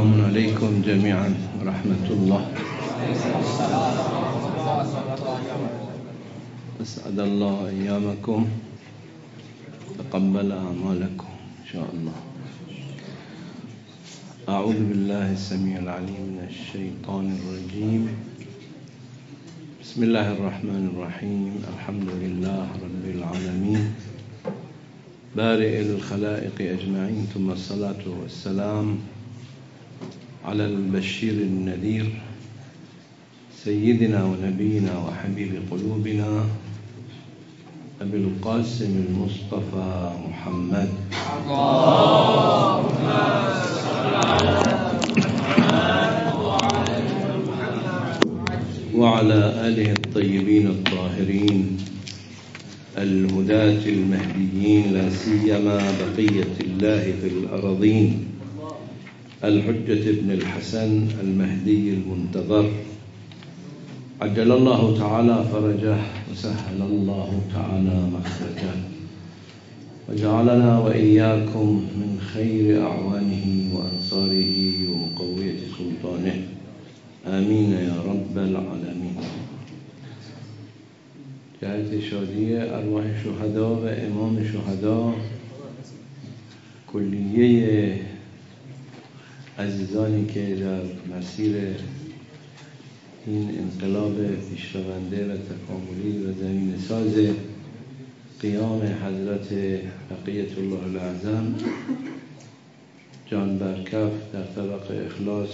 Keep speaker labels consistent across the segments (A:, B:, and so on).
A: سلام عليكم جميعا ورحمة الله. أسعد الله أيامكم. تقبل أعمالكم إن شاء الله. أعوذ بالله السميع العليم من الشيطان الرجيم. بسم الله الرحمن الرحيم. الحمد لله رب العالمين. بارئ الخلائق أجمعين. ثم الصلاة والسلام على البشير النذير سيدنا ونبينا وحبيب قلوبنا أبي القاسم المصطفى محمد. اللهم وعلى آله الطيبين الطاهرين الهداة المهديين لا سيما بقية الله في الأرضين الحجة ابن الحسن المهدي المنتظر. عجل الله تعالى فرجه وسهل الله تعالى مخرجه. وجعلنا وإياكم من خير أعوانه وأنصاره ومقوية سلطانه. آمين يا رب العالمين. جهت شادی ارواح شهدا و امام کلیه عزیزانی که در مسیر این انقلاب پیشرونده و تکاملی و زمین ساز قیام حضرت بقیت الله العظم جان برکف در طبق اخلاص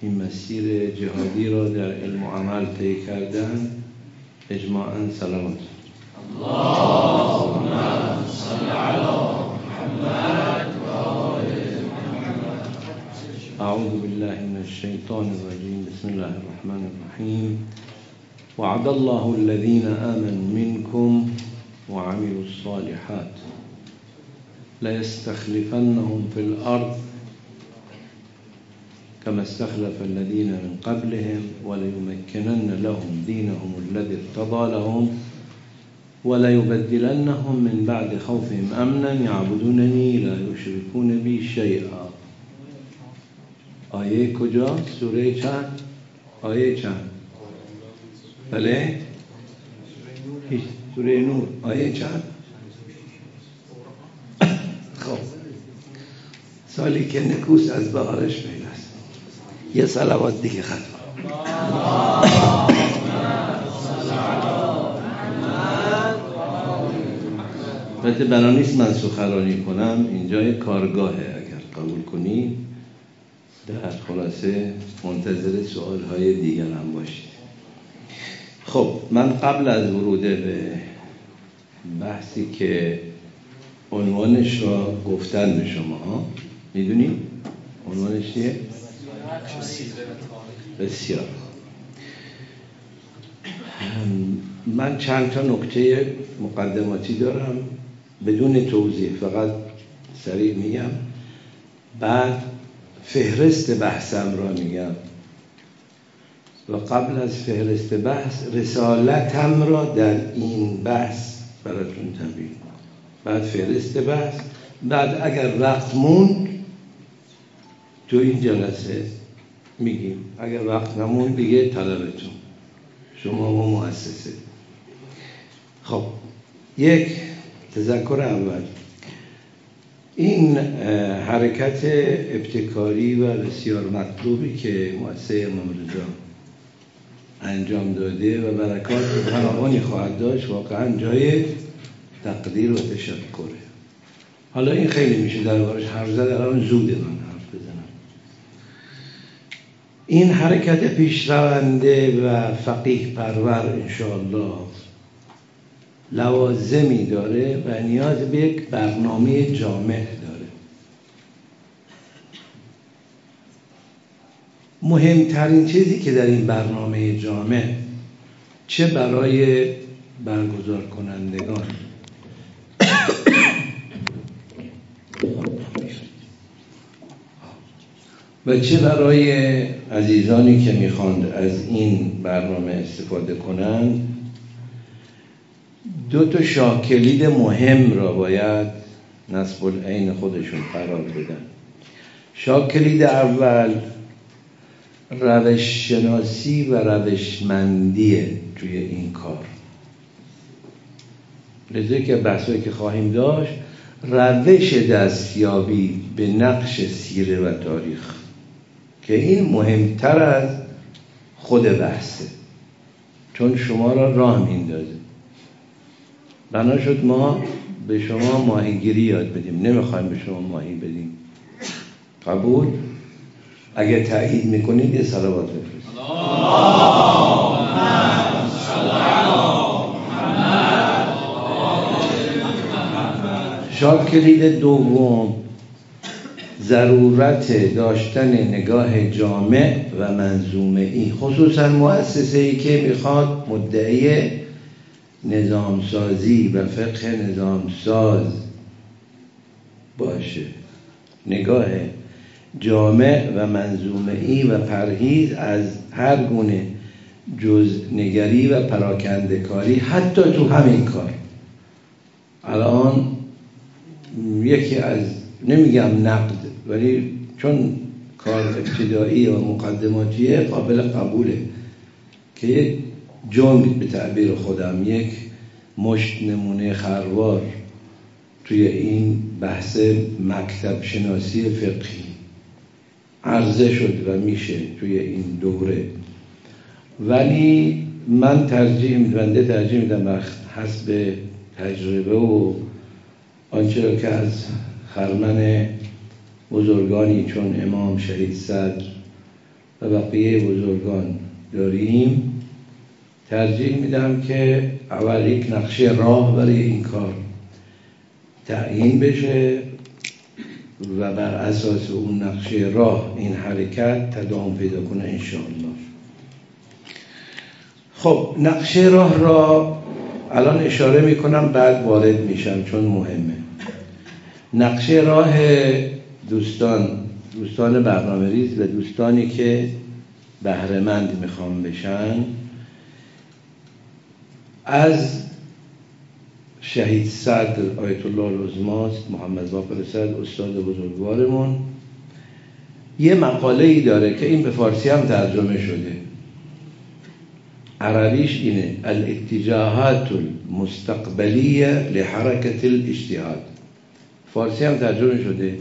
A: این مسیر جهادی را در علم و عمل طی کردن اجماعا سلامت. اللهم صل علی محمد أعوذ بالله من الشيطان الرجيم. بسم الله الرحمن الرحيم. وعد الله الذين آمنوا منكم وعملوا الصالحات ليستخلفنهم في الأرض كما استخلف الذين من قبلهم وليمكنن لهم دينهم الذي ارتضى لهم وليبدلنهم من بعد خوفهم أمنا يعبدونني لا يشركون بي شيئا. آیه کجا؟ سوره چند؟ آیه چند؟ بله؟ سوره نور آیه چند؟ خب سالی که نکوس از بهارش پیداست یه سلوات دیگه ختم بنا نیست من سخرانی کنم اینجا کارگاهه اگر قبول کنی در خلاصه منتظر سوال های دیگر هم باشید خب من قبل از ورود به بحثی که عنوانش را گفتن به شما ها می‌دونی؟ عنوانش چیه؟ بسیار من چند تا نکته مقدماتی دارم بدون توضیح فقط سریع میگم بعد فهرست بحثم را میگم. و قبل از فهرست بحث رسالتم را در این بحث براتون تبیین بعد فهرست بحث بعد اگر وقت موند تو این جلسه میگیم. اگر وقت نمون دیگه طلبتون. شما و مؤسسه. خب یک تذکر اول. این حرکت ابتکاری و بسیار مطلوبی که مؤسسه امام رضا انجام داده و برکات فراوانی خواهد داشت واقعا جای تقدیر و تشکره. حالا این خیلی میشه دربارش حرف زد الان زوده من حرف بزنم. این حرکت پیشرونده و فقیه پرور انشاءالله لوازمی داره و نیاز به یک برنامه جامع داره. مهمترین چیزی که در این برنامه جامع چه برای برگزار کنندگان؟ و چه برای عزیزانی که می‌خواند از این برنامه استفاده کنند؟ دو تا شاکلید مهم را باید نصب العین خودشون قرار بدن. شاکلید اول روش شناسی و روشمندیه توی این کار. لذا که بحثایی که خواهیم داشت روش دستیابی به نقش سیره و تاریخ که این مهمتر از خود بحثه. چون شما را راه میندازه بنا شد ما به شما ماهیگیری یاد بدیم. نمی‌خوایم به شما ماهی بدیم. قبول؟ اگه تایید می‌کنید یه صلوات بفرست شاید کلید دوم. ضرورت داشتن نگاه جامع و منظومه ای خصوصا مؤسسه ای که می‌خواد مدعی نظامسازی و فقه نظامساز باشه. نگاه جامع و منظومه ای و پرهیز از هر گونه جز نگری و پراکنده کاری حتی تو همین کار. الان یکی از نمیگم نقد ولی چون کار ابتدایی و مقدماتیه قابل قبوله که جنگ به تعبیر خودم یک مشت نمونه خروار توی این بحث مکتب شناسی فقهی. عرضه شد و میشه توی این دوره. ولی من ترجیح میدم ترجیح میدم حسب تجربه و آنچه که از خرمن بزرگانی چون امام شهید صدر و بقیه بزرگان داریم ترجیح میدم که اول یک نقشه راه برای این کار تعیین بشه و بر اساس اون نقشه راه این حرکت تدام پیدا کنه انشاءالله. خب نقشه راه را الان اشاره می‌کنم بعد وارد میشم چون مهمه. نقشه راه دوستان دوستان برنامه ریز و دوستانی که بهرهمند می‌خوام بشن از شهید صدر آیت الله العظماست محمد باقر صدر استاد بزرگوارمون. یه مقاله ای داره که این به فارسی هم ترجمه شده. عربیش اینه الاتجاهات المستقبلیه لحرکت الاجتهاد. فارسی هم ترجمه شده.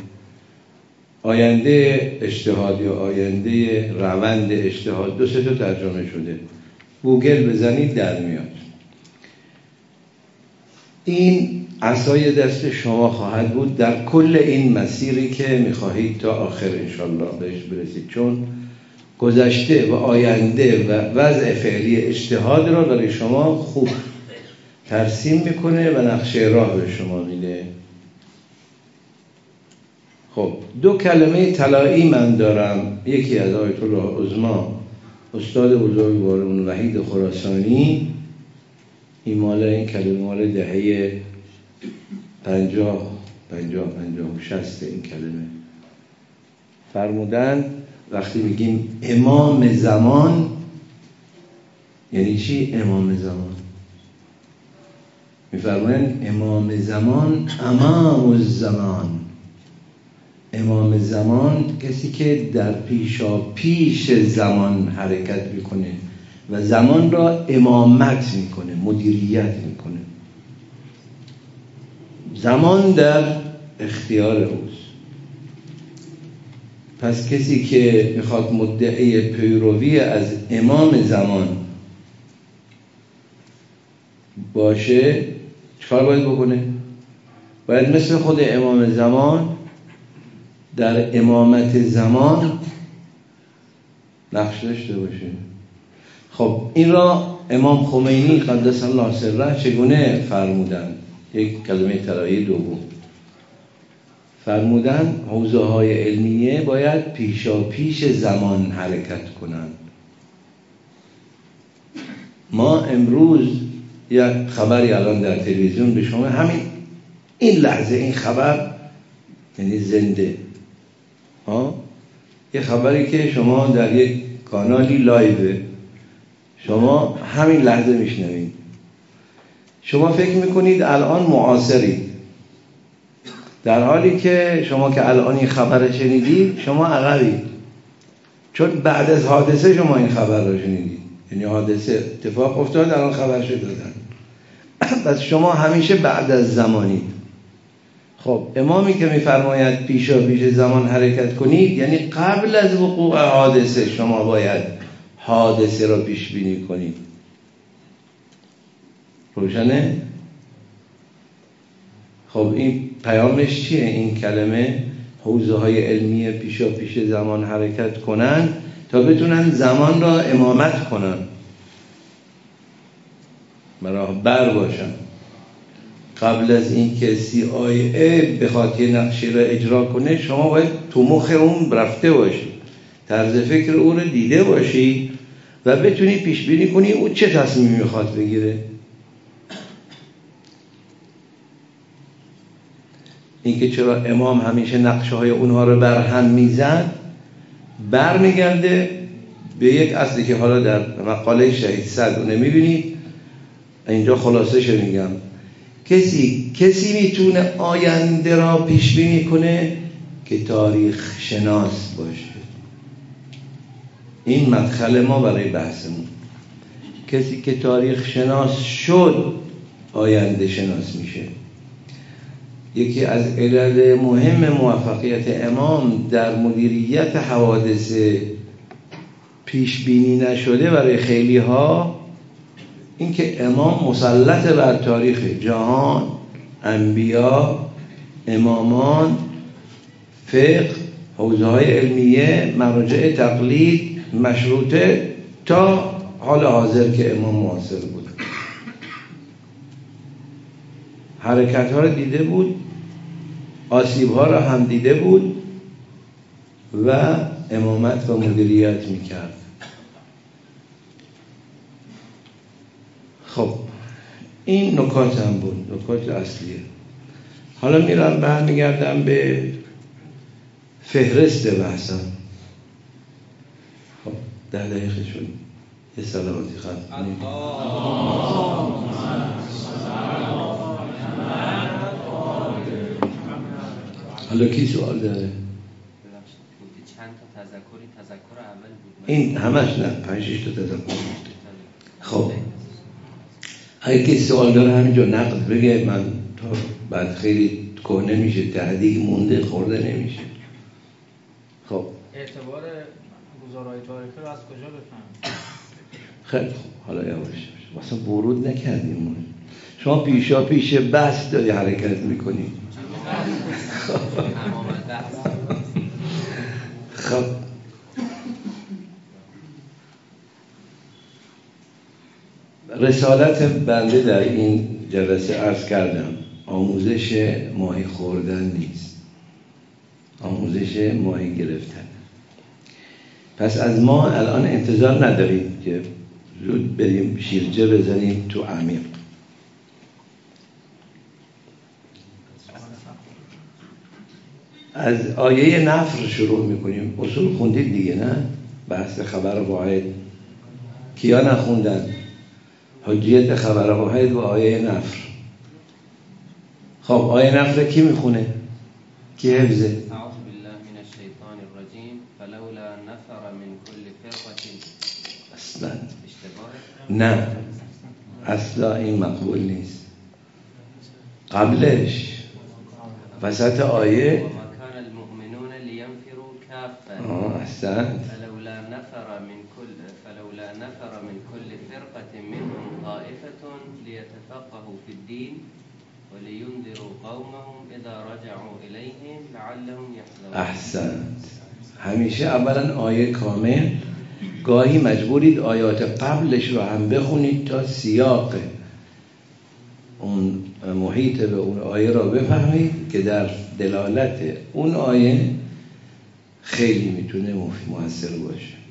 A: آینده اجتهاد یا آینده روند اجتهاد دو سه تا ترجمه شده. گوگل بزنید در میاد. این عصای دست شما خواهد بود در کل این مسیری که می‌خواهید تا آخر انشالله بهش برسید. چون گذشته و آینده و وضع فعلی اجتهاد را برای شما خوب ترسیم می‌کنه و نقشه راه به شما میده. خب دو کلمه طلایی من دارم. یکی از آیت الله عظما استاد بزرگوارمون وحید خراسانی. این مال این کلمه مال دهه پنجاه پنجاه پنجاه شست این کلمه. فرمودن وقتی میگیم امام زمان یعنی چی امام زمان؟ میفرمایند امام زمان امام الزمان. امام زمان کسی که در پیشا پیش زمان حرکت می‌کنه. و زمان را امامت می‌کنه مدیریت می‌کنه. زمان در اختیار اوست. پس کسی که می‌خواد مدعی پیروی از امام زمان باشه چکار باید بکنه؟ باید مثل خود امام زمان در امامت زمان نقش داشته باشه. خب این را امام خمینی قدس الله سره چگونه فرمودن؟ یک کلمه تلایی دوم. فرمودن حوزه های علمیه باید پیشا پیش زمان حرکت کنند. ما امروز یک خبری الان در تلویزیون به شما همین این لحظه این خبر یعنی زنده. ها؟ یه خبری که شما در یک کانالی لایوه شما همین لحظه میشنوید. شما فکر می‌کنید الان معاصرید. در حالی که شما که الان این خبر شنیدید شما عقبید. چون بعد از حادثه شما این خبر رو شنیدید. یعنی حادثه اتفاق افتاد الان خبر شد. دادن پس شما همیشه بعد از زمانید. خب امامی که میفرماید پیشا پیش زمان حرکت کنید یعنی قبل از وقوع حادثه شما باید حادثه را پیش بینی کنید. روشنه؟ خب این پیامش چیه؟ این کلمه حوزه های علمی پیشا پیش زمان حرکت کنن تا بتونن زمان را امامت کنن. بر باشن. قبل از اینکه سی آی ای بخواد یه نقشی را اجرا کنه شما باید تو مخ اون رفته باشید. طرز فکر او رو دیده باشی و بتونی پیش بینی کنی او چه تصمیمی می‌خواد بگیره. اینکه چرا امام همیشه نقشه های اونها رو بر هم می‌زد برمیگرده به یک اصلی که حالا در مقاله شهید صد رو نمی‌بینید. اینجا خلاصه میگم. کسی کسی می‌تونه آینده را پیش بینی کنه که تاریخ شناس باشه. این مدخل ما برای بحثمون. کسی که تاریخ شناس شد آینده شناس میشه. یکی از علل مهم موفقیت امام در مدیریت حوادث پیش بینی نشده برای خیلی ها اینکه امام مسلط بر تاریخ جهان انبیا امامان فقه حوزه های علمیه مراجع تقلید مشروطه تا حال حاضر که امام معاصر بود. حرکت ها رو دیده بود آسیب ها را هم دیده بود و امامت و مدیریت می‌کرد. خب این نکات هم بود نکات اصلیه. حالا میرم برمیگردم به فهرست بحثم. شد. یه سلامتی خواهد. حالا کی سوال داره؟ این همش نه پنج تا تذکر خب. اگه کسی سوال داره همینجا نقد بگه من تا بعد خیلی کهنه میشه تهدیگ مونده خورده نمیشه.
B: خب. اعتبار گزارای تاریخی رو از کجا بفهم
A: خیلی خوب. حالا یواش مثلا ورود نکردیم شما پیشا پیش بس داری حرکت می‌کنی. خب. رسالت بنده در این جلسه ارز کردم. آموزش ماهی خوردن نیست. آموزش ماهی گرفتن. پس از ما الان انتظار نداریم که زود بریم شیرجه بزنیم تو عمیق از آیه نفر شروع می‌کنیم. اصول خوندید دیگه نه؟ بحث خبر واحد. کیا نخوندن؟ حجیت خبر واحد و آیه نفر. خب آیه نفر کی می‌خونه؟ کی حفظه؟ نه أصلا این مقبول نیست قبلش. وسط آیه.
C: أحسنت. فلولا نفر من كل فلولا نفر من كل فرقة منهم طائفة ليتفقهوا في الدين ولينذروا قومهم إذا رجعوا إليهم لعلهم يحذرون.
A: أحسنت. همیشه اولا آیه کامل. گاهی مجبورید آیات قبلش رو هم بخونید تا سیاق اون محیط به اون آیه را بفهمید که در دلالت اون آیه خیلی می‌تونه موثر باشه.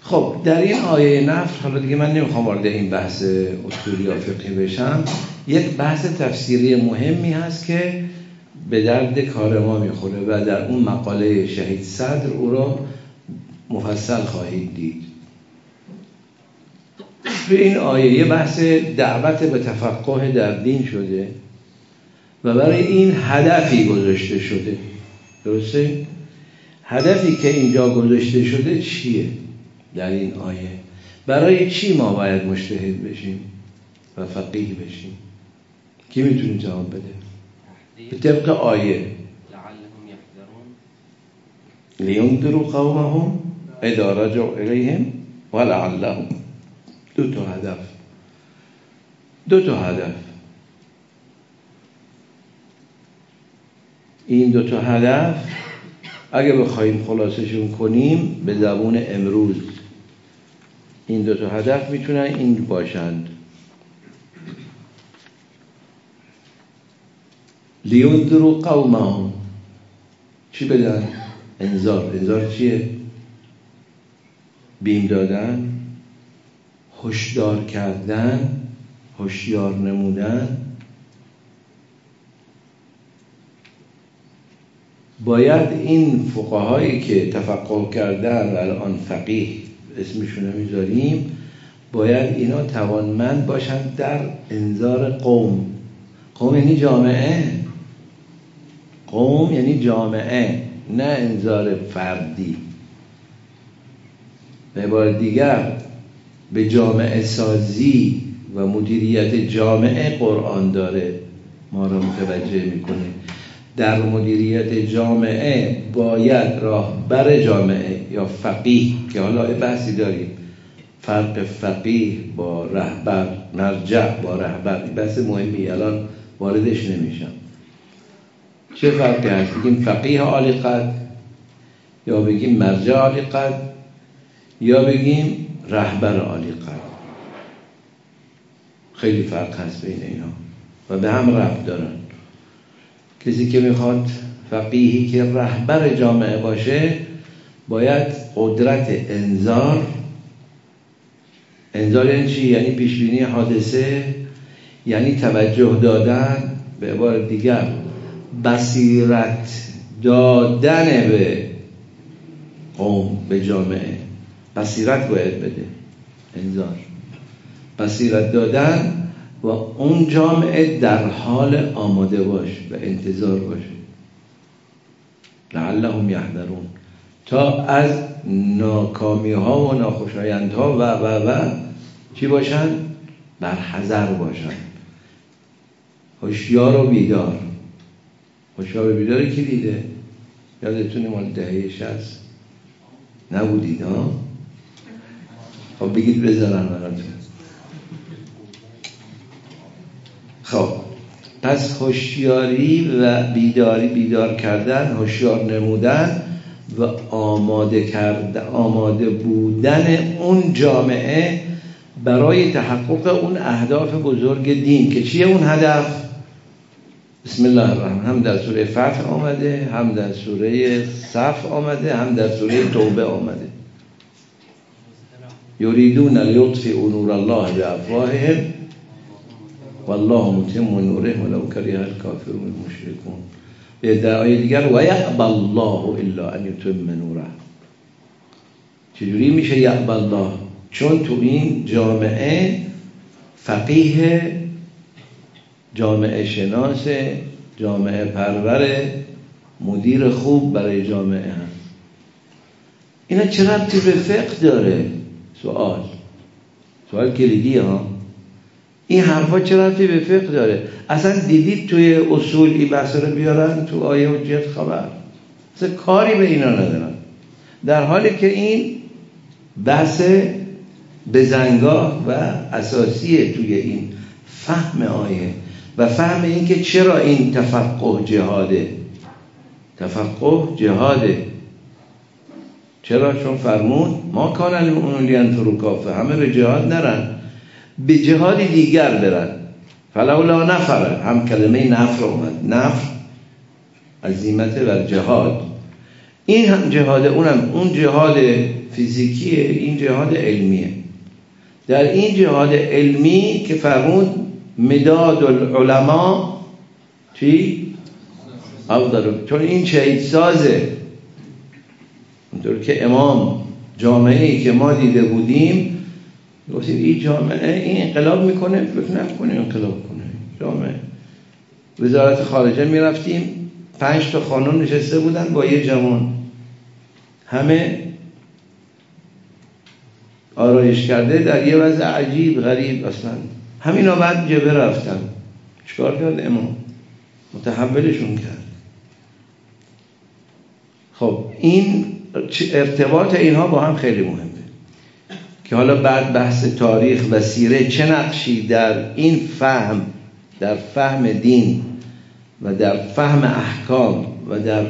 A: خب در این آیه نفر حالا دیگه من نمی‌خوام وارد این بحث اصولی یا فقهی بشم یک بحث تفسیری مهمی هست که به درد کار ما می‌خوره و در اون مقاله شهید صدر او را مفصل خواهید دید. به این آیه یه بحث دعوت به تفقه در دین شده و برای این هدفی گذاشته شده. درسته؟ هدفی که اینجا گذاشته شده چیه در این آیه؟ برای چی ما باید مشتهد بشیم و فقیه بشیم؟ کی می‌تونه جواب بده؟ به طبق آیه. لیندرو قومهم اذا رجعوا الیهم ولعلهم. دو تا هدف. دو تا هدف. این دو تا هدف اگه بخوایم خلاصشون کنیم به زبون امروز. این دو تا هدف می‌تونن این باشند. لیندرو قومهم. چی بدن؟ انذار. انذار چیه؟ بیم دادن هشدار کردن هوشیار نمودن. باید این فقهایی که تفقه کردن و الان فقیه اسمشون می‌ذاریم باید اینا توانمند باشند در انذار قوم. قوم یعنی جامعه. قوم یعنی جامعه نه انذار فردی. به بار دیگر به جامعه سازی و مدیریت جامعه قرآن داره. ما را متوجه می‌کنه. در مدیریت جامعه باید راهبر جامعه یا فقیه که حالا بحثی داریم. فرق فقیه با رهبر مرجع با رهبر. بحث مهمی الان واردش نمیشم چه فرقی هست؟ بگیم فقیه عالی قد یا بگیم مرجع عالی قد؟ یا بگیم رهبر عالی قد خیلی فرق هست بین اینا. و به هم ربط دارن. کسی که می‌خواد فقیهی که رهبر جامعه باشه باید قدرت انذار. انذار یعنی چی؟ یعنی پیشبینی حادثه یعنی توجه دادن به عبار دیگر. بصیرت دادن به قوم به جامعه. بصیرت باید بده. انذار. بصیرت دادن و اون جامعه در حال آماده باش و انتظار باشه لعلهم یحذرون. تا از ناکامی ها و ناخوشایند ها و و و چی باشن؟ بر حذر باشن. هوشیار و بیدار. هوشیار و بیدار کی دیده؟ یادتونه مال دهه شست نبودید ها؟ خب بگید بذارن براتون. خب پس هوشیاری و بیداری بیدار کردن هوشیار نمودن و آماده کرده آماده بودن اون جامعه برای تحقق اون اهداف بزرگ دین که چیه اون هدف؟ بسم الله الرحمن هم در سوره فتح آمده هم در سوره صف آمده هم در سوره توبه آمده. یریدون لیطفئوا نور الله بافواههم والله متم نوره ولو کره الکافرون المشركون. به دعای دیگر و یعب الله الا ان یتم نوره. چجوری میشه یعب الله؟ چون تو این جامعه فقیه جامعه شناس جامعه پرور مدیر خوب برای جامعه هست. اینا چه ربطی به فقه داره؟ سوال. سوال کلیدی ها. این حرفا چه رفتی به فقه داره؟ اصلا دیدید توی اصول این بحث رو بیارن تو آیه حجت خبر؟ اصلا کاری به اینا ندارن. در حالی که این بحث بزنگاه و اساسیه توی این فهم آیه و فهم این که چرا این تفقه جهاده. تفقه جهاده. چرا؟ چون فرمود ما کان اون لینفرو کافه همه به جهاد نرن به جهاد دیگر برن. فلولا نفر هم کلمه نفر اومد. نفر عظیمت و جهاد. این هم جهاد اونم اون جهاد فیزیکیه این جهاد علمیه. در این جهاد علمی که فرمود مداد العلماء چی؟ چون این شهید سازه اونطور که امام جامعه ای که ما دیده بودیم گفتیم این جامعه این انقلاب می‌کنه فکر نکنه انقلاب کنه. جامعه. وزارت خارجه می‌رفتیم پنج تا خانم نشسته بودن با یه جوان. همه آرایش کرده در یه وضع عجیب غریب اصلا. همینا بعد جبه رفتن. چکار کرد امام؟ متحولشون کرد. خب این ارتباط اینها با هم خیلی مهمه. که حالا بعد بحث تاریخ و سیره چه نقشی در این فهم در فهم دین و در فهم احکام و در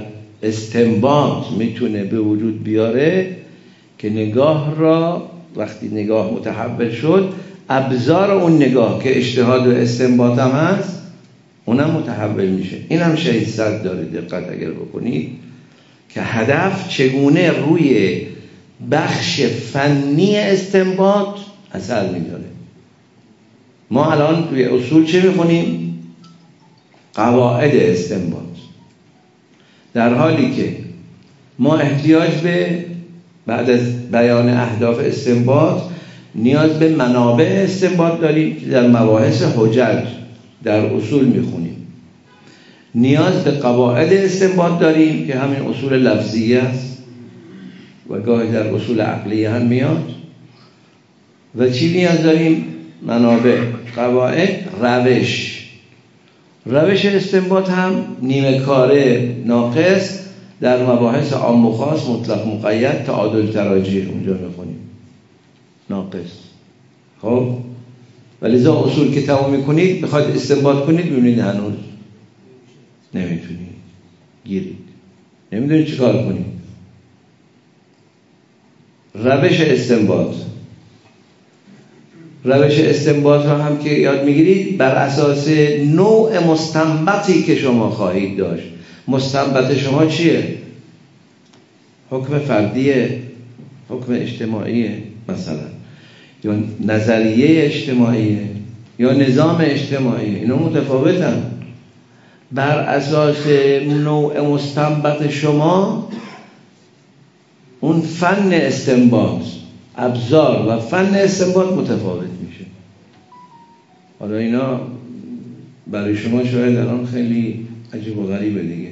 A: استنباط می‌تونه به وجود بیاره که نگاه را وقتی نگاه متحول شد ابزار اون نگاه که اجتهاد و استنباط هم هست اونم متحول میشه. این هم شهید صد داره دقت اگر بکنید. که هدف چگونه روی بخش فنی استنباط اثر میداره. ما الان توی اصول چه می‌خونیم؟ قواعد استنباط. در حالی که ما احتیاج به بعد از بیان اهداف استنباط نیاز به منابع استنباط داریم در مباحث حجج در اصول می‌خونیم. نیاز به قواعد استنباط داریم که همین اصول لفظی است و گاهی در اصول عقلی هم میاد. و چی نیاز داریم؟ منابع قواعد روش. روش استنباط هم نیمه کاره ناقص در مباحث عام و خاص مطلق مقید تعادل تراجیح اونجا می‌خونیم. ناقص. خب؟ ولذا اصول که تمام می‌کنید بخواید استنباط کنید ببینید هنوز. نمی‌تونید گیرید نمی‌دونید چی کار کنید روش استنباط. روش استنباط را هم که یاد می‌گیرید بر اساس نوع مستنبطی که شما خواهید داشت. مستنبط شما چیه؟ حکم فردیه. حکم اجتماعیه مثلا. یا نظریه اجتماعیه. یا نظام اجتماعی اینا متفاوتن. بر اساس نوع مستنبط شما اون فن استنباط ابزار و فن استنباط متفاوت میشه. حالا اینا برای شما شاید الان خیلی عجیب و غریبه دیگه.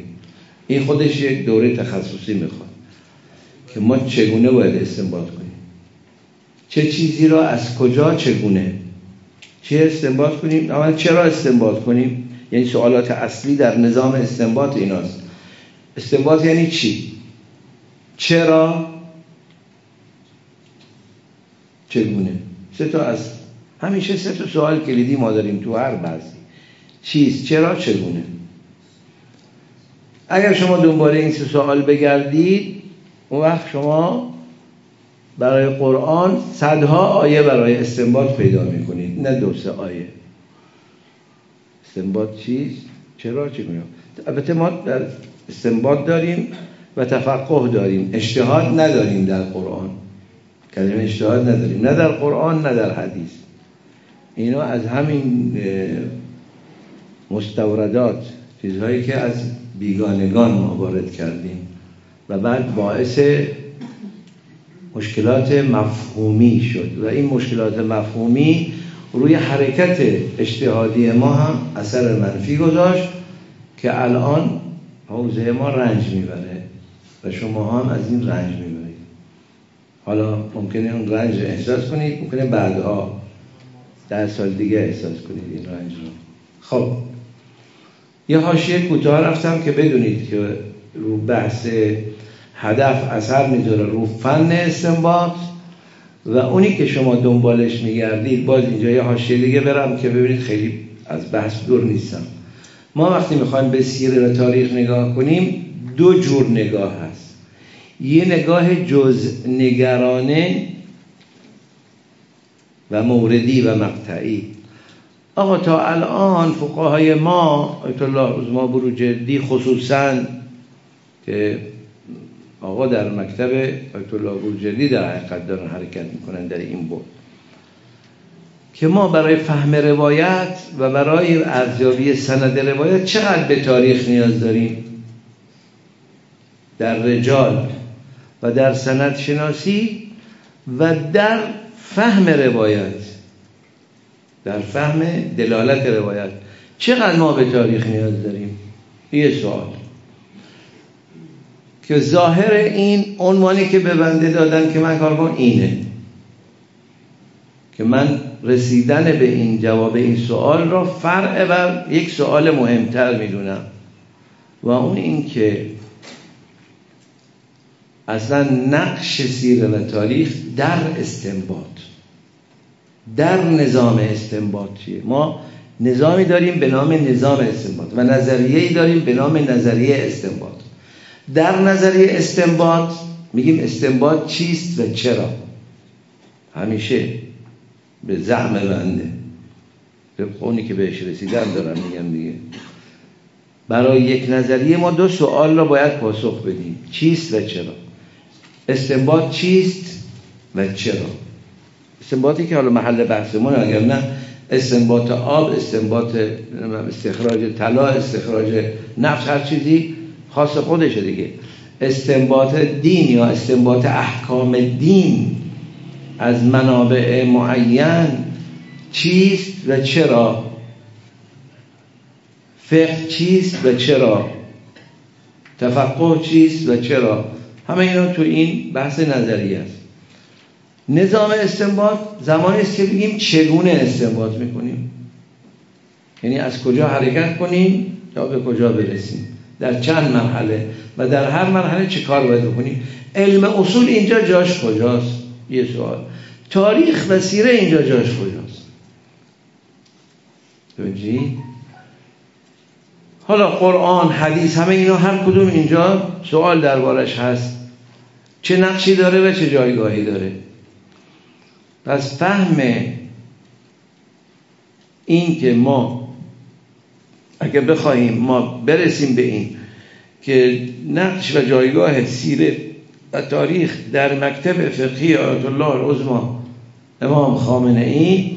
A: این خودش یک دوره تخصصی می‌خواد که ما چگونه باید استنباط کنیم؟ چه چیزی را از کجا چگونه؟ چه استنباط کنیم؟ اول چرا استنباط کنیم؟ یعنی سوالات اصلی در نظام استنباط ایناست. استنباط یعنی چی؟ چرا؟ چگونه؟ سه تا از همیشه سه تا سوال کلیدی ما داریم تو هر بعضی چیز چرا؟ چگونه؟ اگر شما دنبال این سه سوال بگردید اون وقت شما برای قرآن صدها آیه برای استنباط پیدا می‌کنید نه دو سه آیه. استنباط چیست چرا چگونه البته ما در استنباط داریم و تفقه داریم. اجتهاد نداریم در قرآن. کلمه اجتهاد نداریم. نه در قرآن نه در حدیث. اینا از همین مستوردات چیزهایی که از بیگانگان ما وارد کردیم. و بعد باعث مشکلات مفهومی شد. و این مشکلات مفهومی روی حرکت اجتهادی ما هم اثر منفی گذاشت که الان حوزه ما رنج می‌بره و شما هم از این رنج می‌برید. حالا ممکنه اون رنج احساس کنید ممکنه بعدها ده سال دیگه احساس کنید این رنج رو. خب یه حاشیه کوتاه رفتم که بدونید که رو بحث هدف اثر می‌ذاره رو فن استنباط و اونی که شما دنبالش میگردید باز اینجا یه حاشیه دیگه برم که ببینید خیلی از بحث دور نیستم. ما وقتی می‌خوایم به سیره و تاریخ نگاه کنیم دو جور نگاه هست. یه نگاه جز نگرانه و موردی و مقطعی. آقا تا الان فقهای ما آیت الله عظما بروجردی خصوصا که آقا در مکتب آیت الله در حقیقت دارن حرکت می‌کنن در این بود که ما برای فهم روایت و برای ارزیابی سند روایت چقدر به تاریخ نیاز داریم؟ در رجال و در سند شناسی و در فهم روایت. در فهم دلالت روایت. چقدر ما به تاریخ نیاز داریم؟ یه سوال. که ظاهر این عنوانی که به بنده دادن که من کار کن اینه. که من رسیدن به این جواب این سوال را فرع بر یک سوال مهمتر می‌دونم. و اون این که اصلا نقش سیره و تاریخ در استنباط. در نظام استنباط چیه؟ ما نظامی داریم به نام نظام استنباط و نظریه‌ای داریم به نام نظریه استنباط. در نظریه استنباط میگیم استنباط چیست و چرا؟ همیشه به زعم بنده. به اونی که بهش رسیدن دارم میگم دیگه. برای یک نظریه ما دو سوال را باید پاسخ بدیم. چیست و چرا؟ استنباط چیست و چرا؟ استنباطی که حالا محل بحثمون اگر نه استنباط آب استنباط استخراج طلا استخراج نفت هر چیزی خاص خودشه دیگه. استنباط دین یا استنباط احکام دین از منابع معین چیست و چرا؟ فقه چیست و چرا؟ تفقه چیست و چرا؟ همه اینا تو این بحث نظری است. نظام استنباط زمانی است که بگیم چگونه استنباط می‌کنیم؟ یعنی از کجا حرکت کنیم تا به کجا برسیم؟ در چند مرحله و در هر مرحله چه کار باید بکنیم علم اصول اینجا جاش کجاست؟ یه سوال. تاریخ و سیره اینجا جاش کجاست؟ ببینید حالا قرآن حدیث همه اینا هر کدوم اینجا سوال دربارش هست. چه نقشی داره و چه جایگاهی داره. پس فهم این که ما اگر بخواهیم ما برسیم به این که نقش و جایگاه سیره و تاریخ در مکتب فقهی آیت الله العظما امام خامنه ای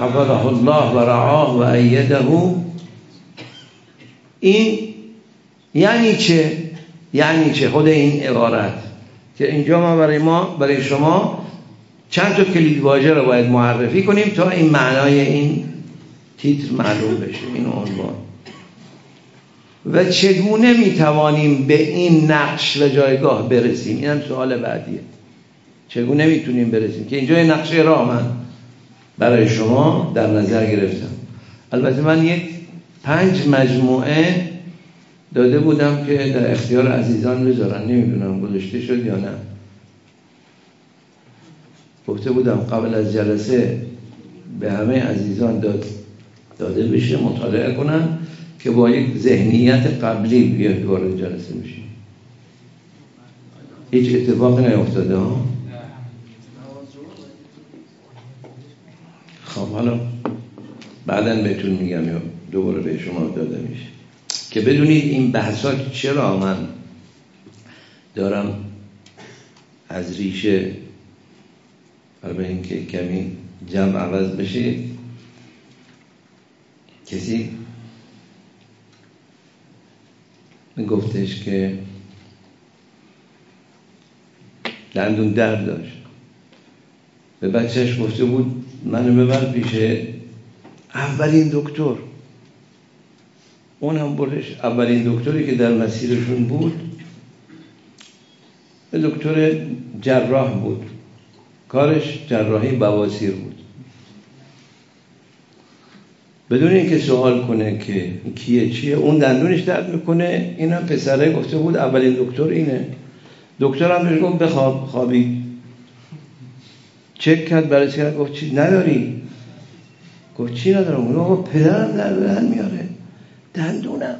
A: حفظه الله و رعاه و ایده. این یعنی چه؟ یعنی چه؟ خود این عبارت که اینجا ما برای ما برای شما چند تا کلید واژه رو باید معرفی کنیم تا این معنای این تیتر معلوم بشه این عنوان. و چگونه می‌توانیم به این نقش و جایگاه برسیم؟ این هم سوال بعدیه. چگونه می‌تونیم برسیم؟ که اینجا نقشه راه من برای شما در نظر گرفتم. البته من یک پنج مجموعه داده بودم که در اختیار عزیزان بذارن. نمی‌دونم گذاشته شد یا نه. گفته بودم قبل از جلسه به همه عزیزان داد داده بشه مطالعه کنن که با یک ذهنیت قبلی بیاد وارد جلسه میشیم هیچ اتفاقی نیفتاده ها؟ خب حالا بعدا بهتون میگم یا دوباره به شما داده میشه. که بدونید این بحثات چرا من دارم از ریشه برای اینکه کمی جمع عوض بشه کسی گفتش که دندون درد داشت. به بچهش گفته بود منو ببر پیش اولین دکتر. اون هم بردش اولین دکتری که در مسیرشون بود دکتر جراح بود. کارش جراحی بواسیر بود. بدون اینکه سوال کنه که کیه چیه اون دندونش درد می‌کنه. این هم پسره گفته بود اولین دکتر اینه. دکتر هم بهش گفت بخواب خوابی. چک کرد برای کرد گفت چی؟ نداری. گفت چی ندارم؟ گفت پدرم درد میاره. دندونم.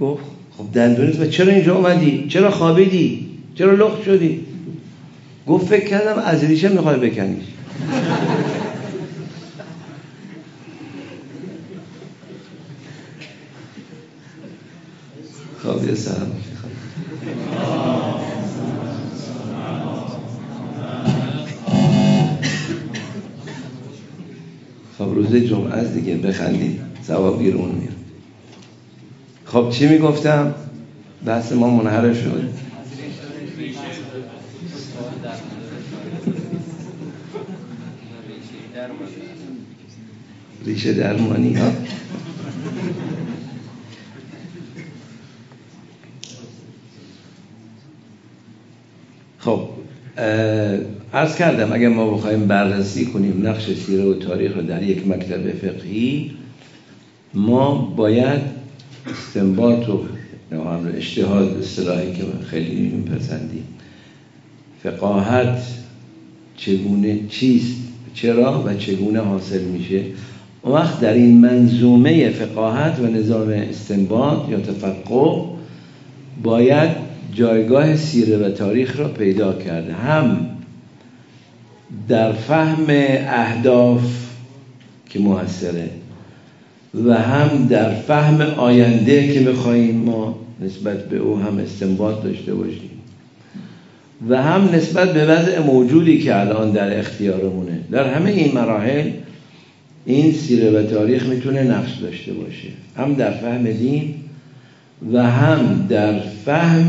A: گفت خب دندونت و چرا اینجا اومدی؟ چرا خوابیدی؟ چرا لخت شدی؟ گفت فکر کردم از ریشه می‌خوای بکنیش. خب یه سلام. خب روز جمعه از دیگه بخندید. ثواب گیرون میاد. خب چی می‌گفتم؟ بحث ما منحرف شد. ریشه درمانی ها. خب ارز کردم اگر ما بخوایم بررسی کنیم نقش سیره و تاریخ رو در یک مکتب فقهی ما باید استنباط و اجتهاد اصطلاحی که خیلی پسندیم فقاهت چگونه چیست؟ چرا و چگونه حاصل میشه؟ وقت در این منظومه فقاهت و نظام استنباط یا تفقه باید جایگاه سیره و تاریخ را پیدا کرده. هم در فهم اهداف که موثره و هم در فهم آینده که بخواهیم ما نسبت به او هم استنباط داشته باشیم. و هم نسبت به وضع موجودی که الان در اختیارمونه. در همه این مراحل این سیره و تاریخ می‌تونه نقش داشته باشه. هم در فهم دین و هم در فهم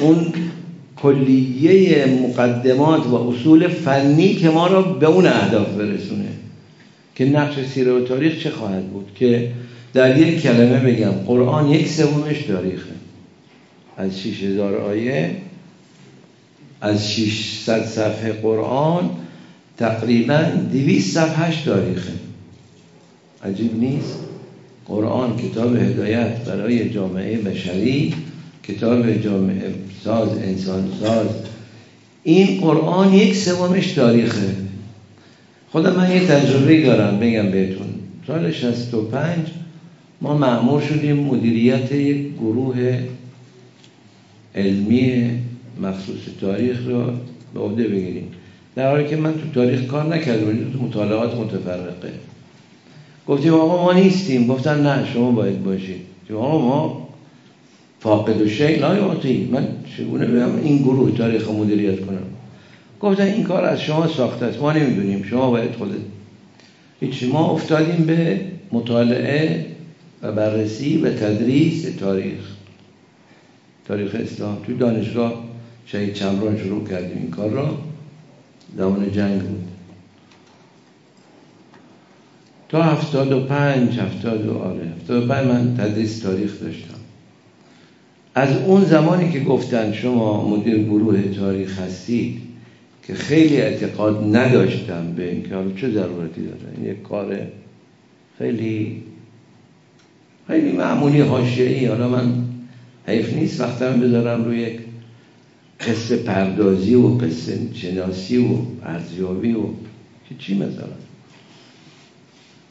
A: اون کلیه مقدمات و اصول فنی که ما را به اون اهداف برسونه. که نقش سیره و تاریخ چه خواهد بود؟ که در یک کلمه بگم قرآن یک سومش تاریخه. از 6000 آیه از 600 صفحه قرآن تقریبا 200 صفحهش تاریخه. عجیب نیست. قرآن کتاب هدایت برای جامعه بشری کتاب جامعه ساز انسان ساز. این قرآن یک سومش تاریخه. خودم من یه تجربه دارم بگم بهتون. سال 65 ما معمور شدیم مدیریت یک گروه علمی مخصوص تاریخ رو به عهده بگیریم. در حالی که من تو تاریخ کار نکردم تو مطالعات متفرقه. گفتیم آقا ما نیستیم. گفتن نه شما باید باشید. آقا ما فاقد و شی لا من چگونه بگم این گروه تاریخ مدیریت کنم؟ گفتن این کار از شما ساخته است. ما نمی‌دونیم. شما باید خودت هیچ ما افتادیم به مطالعه و بررسی و تدریس تاریخ. تاریخ اسلام. توی دانشگاه شهید چمران شروع کردیم این کار را. زمان جنگ بود. تا هفتاد و پنج هفتاد و آره. هفتاد و پنج من تدریس تاریخ داشتم. از اون زمانی که گفتن شما مدیر گروه تاریخ هستید که خیلی اعتقاد نداشتم به این کار چه ضرورتی داره؟ این یک کار خیلی خیلی معمولی حاشیه‌ای. حالا من حیف نیست وقتم بذارم روی یک قصه پردازی و قصه شناسی و ارزیابی و چی مثلا؟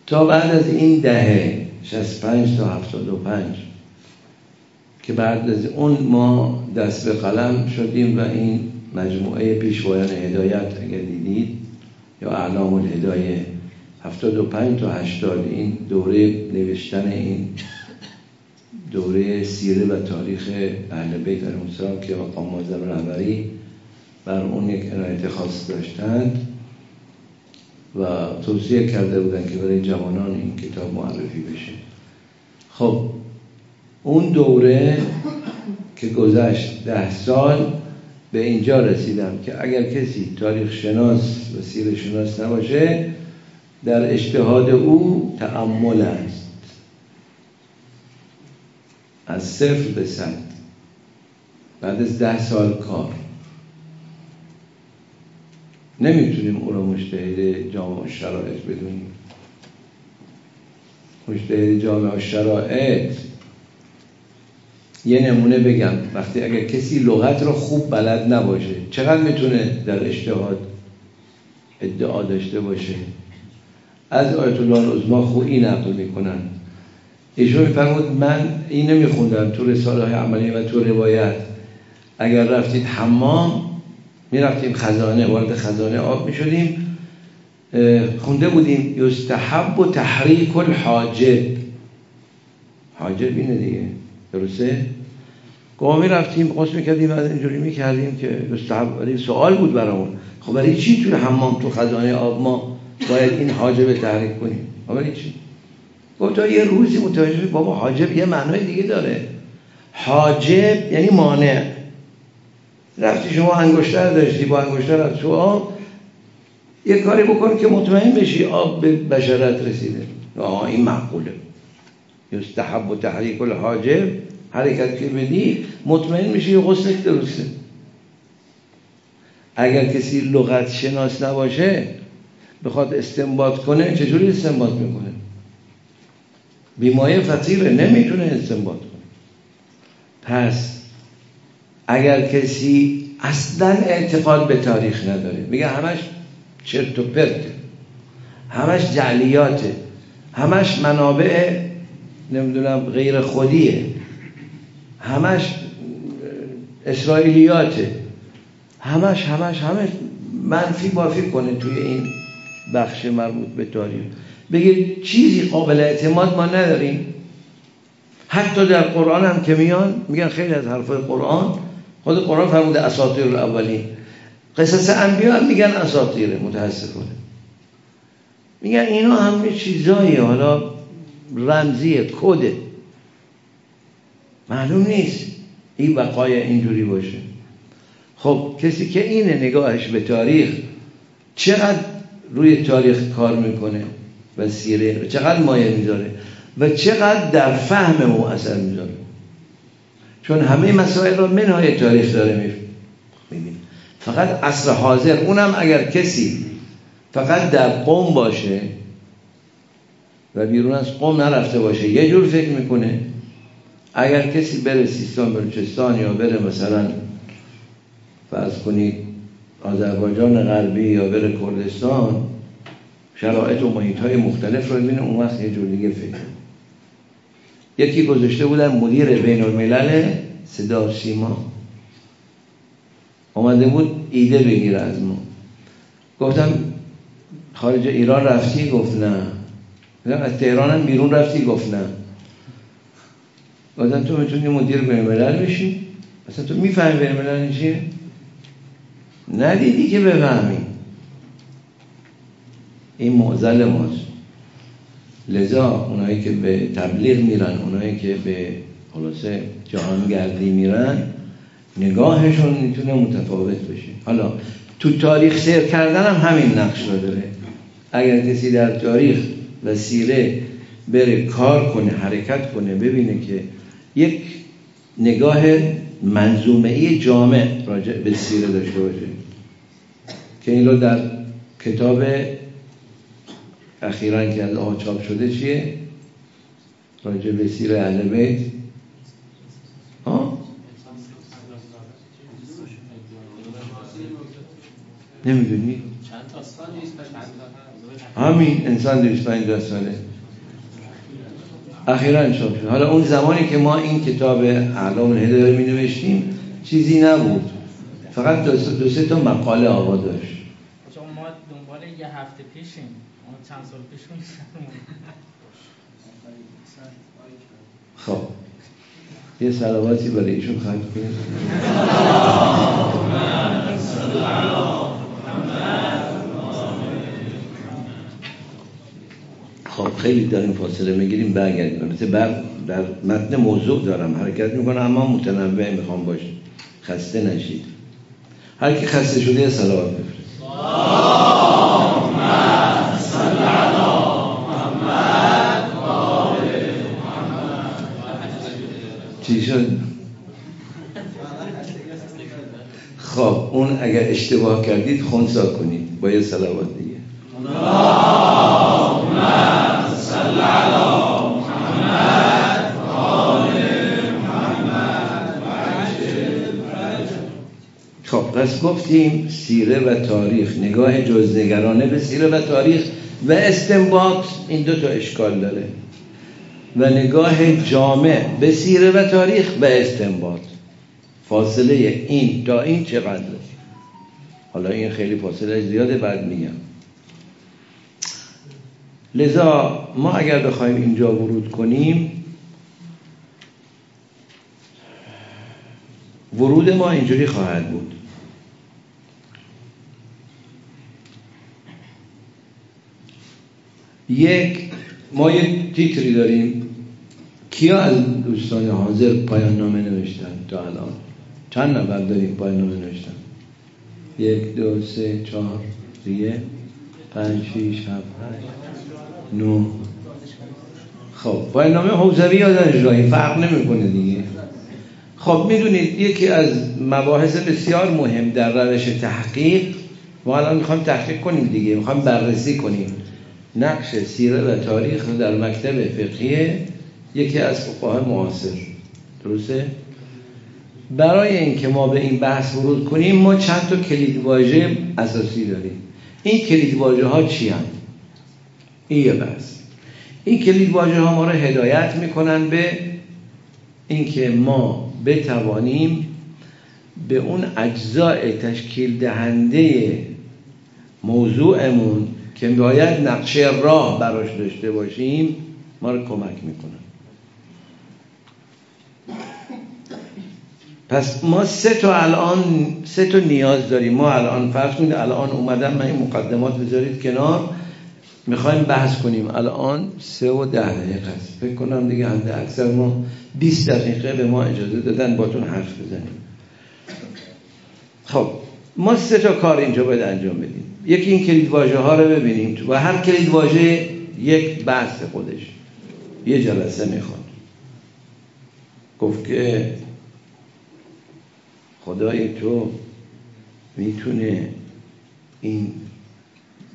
A: تا بعد از این دهه 65 تا 75 که بعد از اون ما دست به قلم شدیم و این مجموعه پیشوایان هدایت اگر دیدید یا اعلام الهدایه 75 تا 80 این دوره نوشتن این دوره سیره و تاریخ اهل بیت علیهم السلام که مقام معظم رهبری بر اون یک عنایت خاص داشتند و توصیه کرده بودن که برای جوانان این کتاب معرفی بشه. خب اون دوره که گذشت ده سال به اینجا رسیدم که اگر کسی تاریخ شناس و سیر شناس نباشه در اجتهاد او تعمل است. از صفر به صد. بعد از ده سال کار. نمی‌تونیم او را مشتهد جامعه شرایط بدونیم. مشتهد جامعه شرایط. یه نمونه بگم. وقتی اگر کسی لغت رو خوب بلد نباشه چقدر می‌تونه در اجتهاد ادعا داشته باشه؟ از آیت الله العظما خوبی نقل می‌کنن. ایشون فرمود من این نمیخوندم تو رساله های عملی و تو روایت. اگر رفتید حمام می‌رفتیم خزانه وارد خزانه آب می‌شدیم خونده بودیم. یستحب و تحریک الحاجب. حاجب اینه دیگه درسته؟ گاه رفتیم قصد می‌کردیم از اینجوری می‌کردیم که یستحب سوال بود برامون. خب برای چی توی حمام تو خزانه آب ما باید این حاجب تحریک کنیم؟ برای چی؟ گفت تا یه روزی متوجه بابا حاجب یه معنای دیگه داره. حاجب یعنی مانع. رفتی شما انگشتر داشتی با انگشتر از تو آب یه کاری بکن که مطمئن بشی آب به بشرت رسیده. آه این معقوله. یستحب و تحریک الحاجب. حرکت که بدی مطمئن میشی یه غسلت درسته. اگر کسی لغت شناس نباشه بخواد استنباط کنه چجوری استنباط می‌کنه؟ بیمایه فقیره نمی‌تونه استنباط کنه. پس اگر کسی اصلا اعتقاد به تاریخ نداره میگه همش چرت و پرته همش جعلیاته همش منابع نمی‌دونم غیر خودیه همش اسرائیلیاته همش همش همش منفی بافی کنه توی این بخش مربوط به تاریخ. بگه چیزی قابل اعتماد ما نداریم. حتی در قرآن هم که میان میگن خیلی از حرفای قرآن. خود قرآن فرموده اساطیر الاولین. قصص انبیا هم میگن اساطیره متاسفانه. میگن اینا همه چیزایی حالا رمزیه کده معلوم نیست این بقای اینجوری باشه. خب کسی که اینه نگاهش به تاریخ چقدر روی تاریخ کار می‌کنه؟ و چقدر مایه می‌ذاره؟ و چقدر در فهم او اثر می‌ذاره. چون همه مسائل رو منهای تاریخ داره می‌بینه. فقط اصر حاضر. اونم اگر کسی فقط در قوم باشه و بیرون از قوم نرفته باشه یه جور فکر می‌کنه. اگر کسی بره سیستان بلوچستان یا بره مثلا فرض کنید آذربایجان غربی یا بره کردستان شرایط و محیط های مختلف رو ببینه اون وقت یه جور دیگه فکر. یکی گذاشته بودن مدیر بین الملل صدا سیما. آمده بود ایده بگیره از ما. گفتم خارج ایران رفتی؟ گفت نه. از تهران هم بیرون رفتی؟ گفت نه. گفتم تو می‌تونی مدیر بین الملل بشی؟ اصلا تو می‌فهمی بین الملل چیه؟ ندیدی که بفهمی. این معزل ماست. لذا اونایی که به تبلیغ میرن اونایی که به خلاصه جهانگردی میرن نگاهشون می‌تونه متفاوت بشه. حالا تو تاریخ سیر کردن هم همین نقش رو داره. اگر کسی در تاریخ و سیره بره کار کنه حرکت کنه ببینه که یک نگاه منظومه جامع راجع به سیره داشته باشه. که این رو در کتاب اخیرا که آقا چاپ شده چیه؟ راجع به سیر اهل بیت. نمی‌دونی؟ همین انسان 250 ساله اخیرا چاپ شد حالا اون زمانی که ما این کتاب اعلام الهدایه می نوشتیم چیزی نبود. فقط دو سه تا مقاله آقا داشت
B: چون ما دنبال یه هفته پیشیم ما چند سال پیش
A: خب. یه سلواتی برای ایشون خواهد کنید خب خیلی داریم فاصله می‌گیریم برگردیم. البته بر در متن موضوع دارم. حرکت می‌کنم اما متنوع می‌خوام باشه خسته نشید. هر کی خسته شده سلام بفرست. چی شد؟ خب اون اگر اشتباه کردید خونسا کنید. با یه سلوات دیگه. خب پس گفتیم سیره و تاریخ. نگاه جزنگرانه به سیره و تاریخ و استنباط. این دو تا اشکال داره. و نگاه جامع به سیره و تاریخ و استنباط. فاصله این تا این چقدر حالا این خیلی فاصله زیاده بعد میگم. لذا ما اگر بخوایم اینجا ورود کنیم ورود ما اینجوری خواهد بود. یک ما یک تیتری داریم. کیا از دوستان حاضر پایان نامه نوشتن تا الان؟ چند نفر داریم پای نامه نوشتن؟ یک دو سه چهار دیگه. پنج شیش هفت نو خب پای نامه حوزوی یا دانشگاهی؟ فرق نمی‌کنه دیگه. خب می‌دونید یکی از مباحث بسیار مهم در روش تحقیق ما الان می‌خوایم تحقیق کنیم دیگه می‌خوایم بررسی کنیم. نقش سیره و تاریخ در مکتب فقهی یکی از فقهای معاصر درسته؟ برای اینکه ما به این بحث ورود کنیم ما چند تا کلید واژه اساسی داریم این کلید واژه ها چی هم؟ این یه بحث این کلید واژه ها ما رو هدایت می‌کنن به اینکه ما بتوانیم به اون اجزاء تشکیل دهنده موضوعمون که باید نقشه راه براش داشته باشیم ما رو کمک می‌کنن پس ما سه تا الان سه تا نیاز داریم. ما الان فرض کنید الان اومدم من این مقدمات بذارید کنار. می‌خوایم بحث کنیم. الان سه و ده دقیقه است. فکر کنم دیگه هم اکثر ما 20 دقیقه به ما اجازه دادن باتون حرف بزنیم. خب ما سه تا کار اینجا باید انجام بدیم. یکی این کلید واژه ها رو ببینیم. و هر کلید واژه یک بحث خودش. یه جلسه می‌خواد. گفت که خدای تو می‌تونه این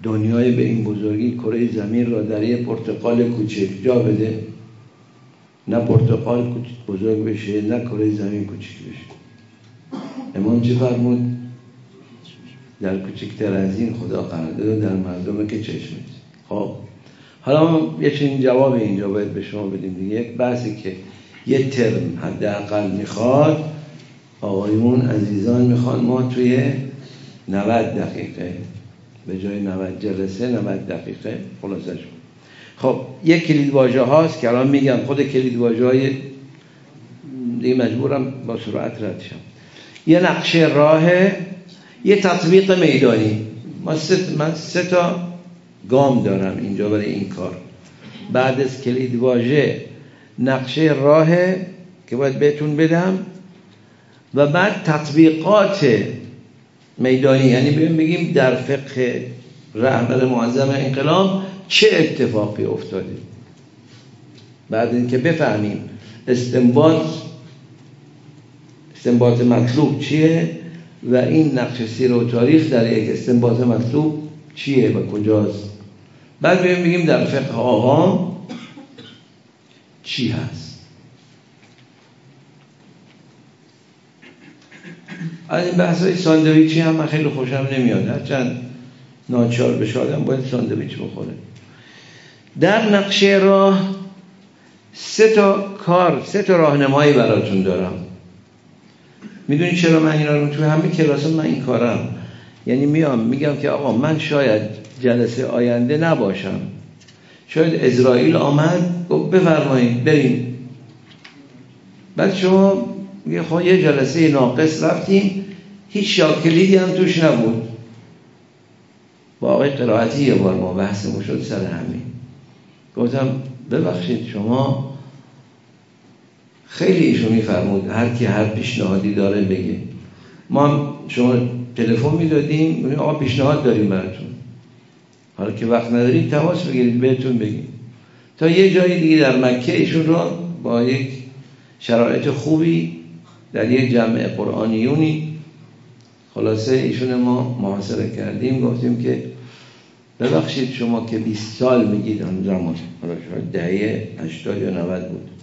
A: دنیای به این بزرگی کره زمین را در یه پرتقال کوچک جا بده. نه پرتقال بزرگ بشه نه کره زمین کوچک بشه. امام چه فرمود؟ در کوچکتر از این خدا قرار داده در مردم که چشم خب. حالا ما یه چنین جواب اینجا باید به شما بدیم. دیگه یک بحثی که یه ترم حداقل می‌خواد آقایمون عزیزان می‌خوان ما توی 90 دقیقه به جای 90 جلسه 90 دقیقه خلاصش خب یک کلید واژه هاست که الان میگم خود کلید واژه های دیگه مجبورم با سرعت رد شم. یه نقشه راه یه تطبیق میدانی. ما سه من سه تا گام دارم اینجا برای این کار. بعد از کلید واژه نقشه راه که باید بهتون بدم و بعد تطبیقات میدانی. یعنی بگیم در فقه رهبر معظم انقلاب چه اتفاقی افتاده. بعد اینکه بفهمیم استنباط استنباط مطلوب چیه؟ و این نقش سیر و تاریخ در یک استنباط مطلوب چیه و کجاست؟ بعد بگیم بگیم در فقه آقا چی هست؟ از این بحث های ساندویچی هم من خیلی خوشم نمیاد. هرچند ناچار به آدم باید ساندویچ بخوره. در نقشه راه سه تا کار سه تا راهنمایی براتون دارم. می‌دونی چرا من اینا رو توی همه کلاس من این کارم؟ یعنی میام میگم که آقا من شاید جلسه آینده نباشم. شاید اسرائیل آمد گفت بفرمایید بریم. بعد شما میگه خب یه جلسه ناقص رفتیم هیچ شاکلیدی هم توش نبود. با آقای قرائتی یه بار ما بحثمون شد سر همین. گفتم ببخشید شما خیلی ایشون میفرمود هر کی هر پیشنهادی داره بگه. ما شما تلفن می‌دادیم آقا پیشنهاد داریم براتون. حالا که وقت ندارید تماس بگیرید بهتون بگیم. تا یه جایی دیگه در مکه ایشون رو با یک شرایط خوبی در یک جمع قرآنیونی خلاصه ایشون ما محاصره کردیم. گفتیم که ببخشید شما که 20 سال میگید آن زمان حالا شاید دهه 80 یا 90 بود.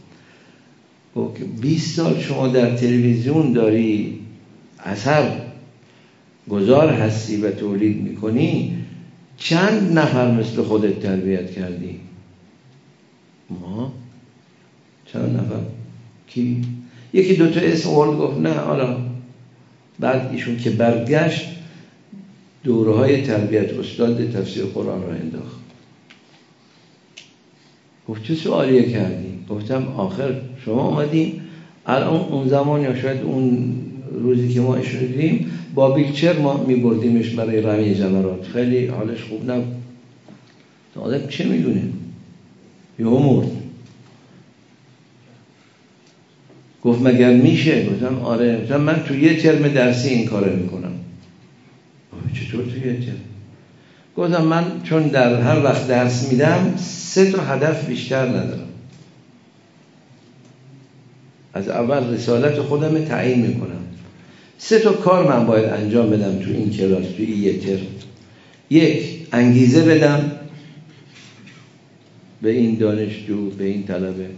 A: که 20 سال شما در تلویزیون داری اثر گذار هستی و تولید می‌کنی چند نفر مثل خودت تربیت کردی؟ ما؟ چند نفر؟ کی؟ یکی دوتا اسم آورد گفت نه حالا بعد ایشون که برگشت دوره های تربیت استاد تفسیر قرآن را انداخت. گفت چه سوالیه کردی؟ گفتم آخر شما آمدیم الان اون زمان یا شاید اون روزی که ما اشون با بیلچر ما میبردیمش برای رمی جمرات خیلی حالش خوب نبود. آدم چه می‌دونه یه مرد. گفت مگر میشه؟ گفتم آره. گفتم من تو یه ترم درسی این کارو می‌کنم. چطور تو یه ترم؟ گفتم من چون در هر وقت درس میدم سه تا هدف بیشتر ندارم. از اول رسالت خودم تعیین می‌کنم. سه تا کار من باید انجام بدم تو این کلاس تو این یه یک انگیزه بدم به این دانشجو به این طلبه.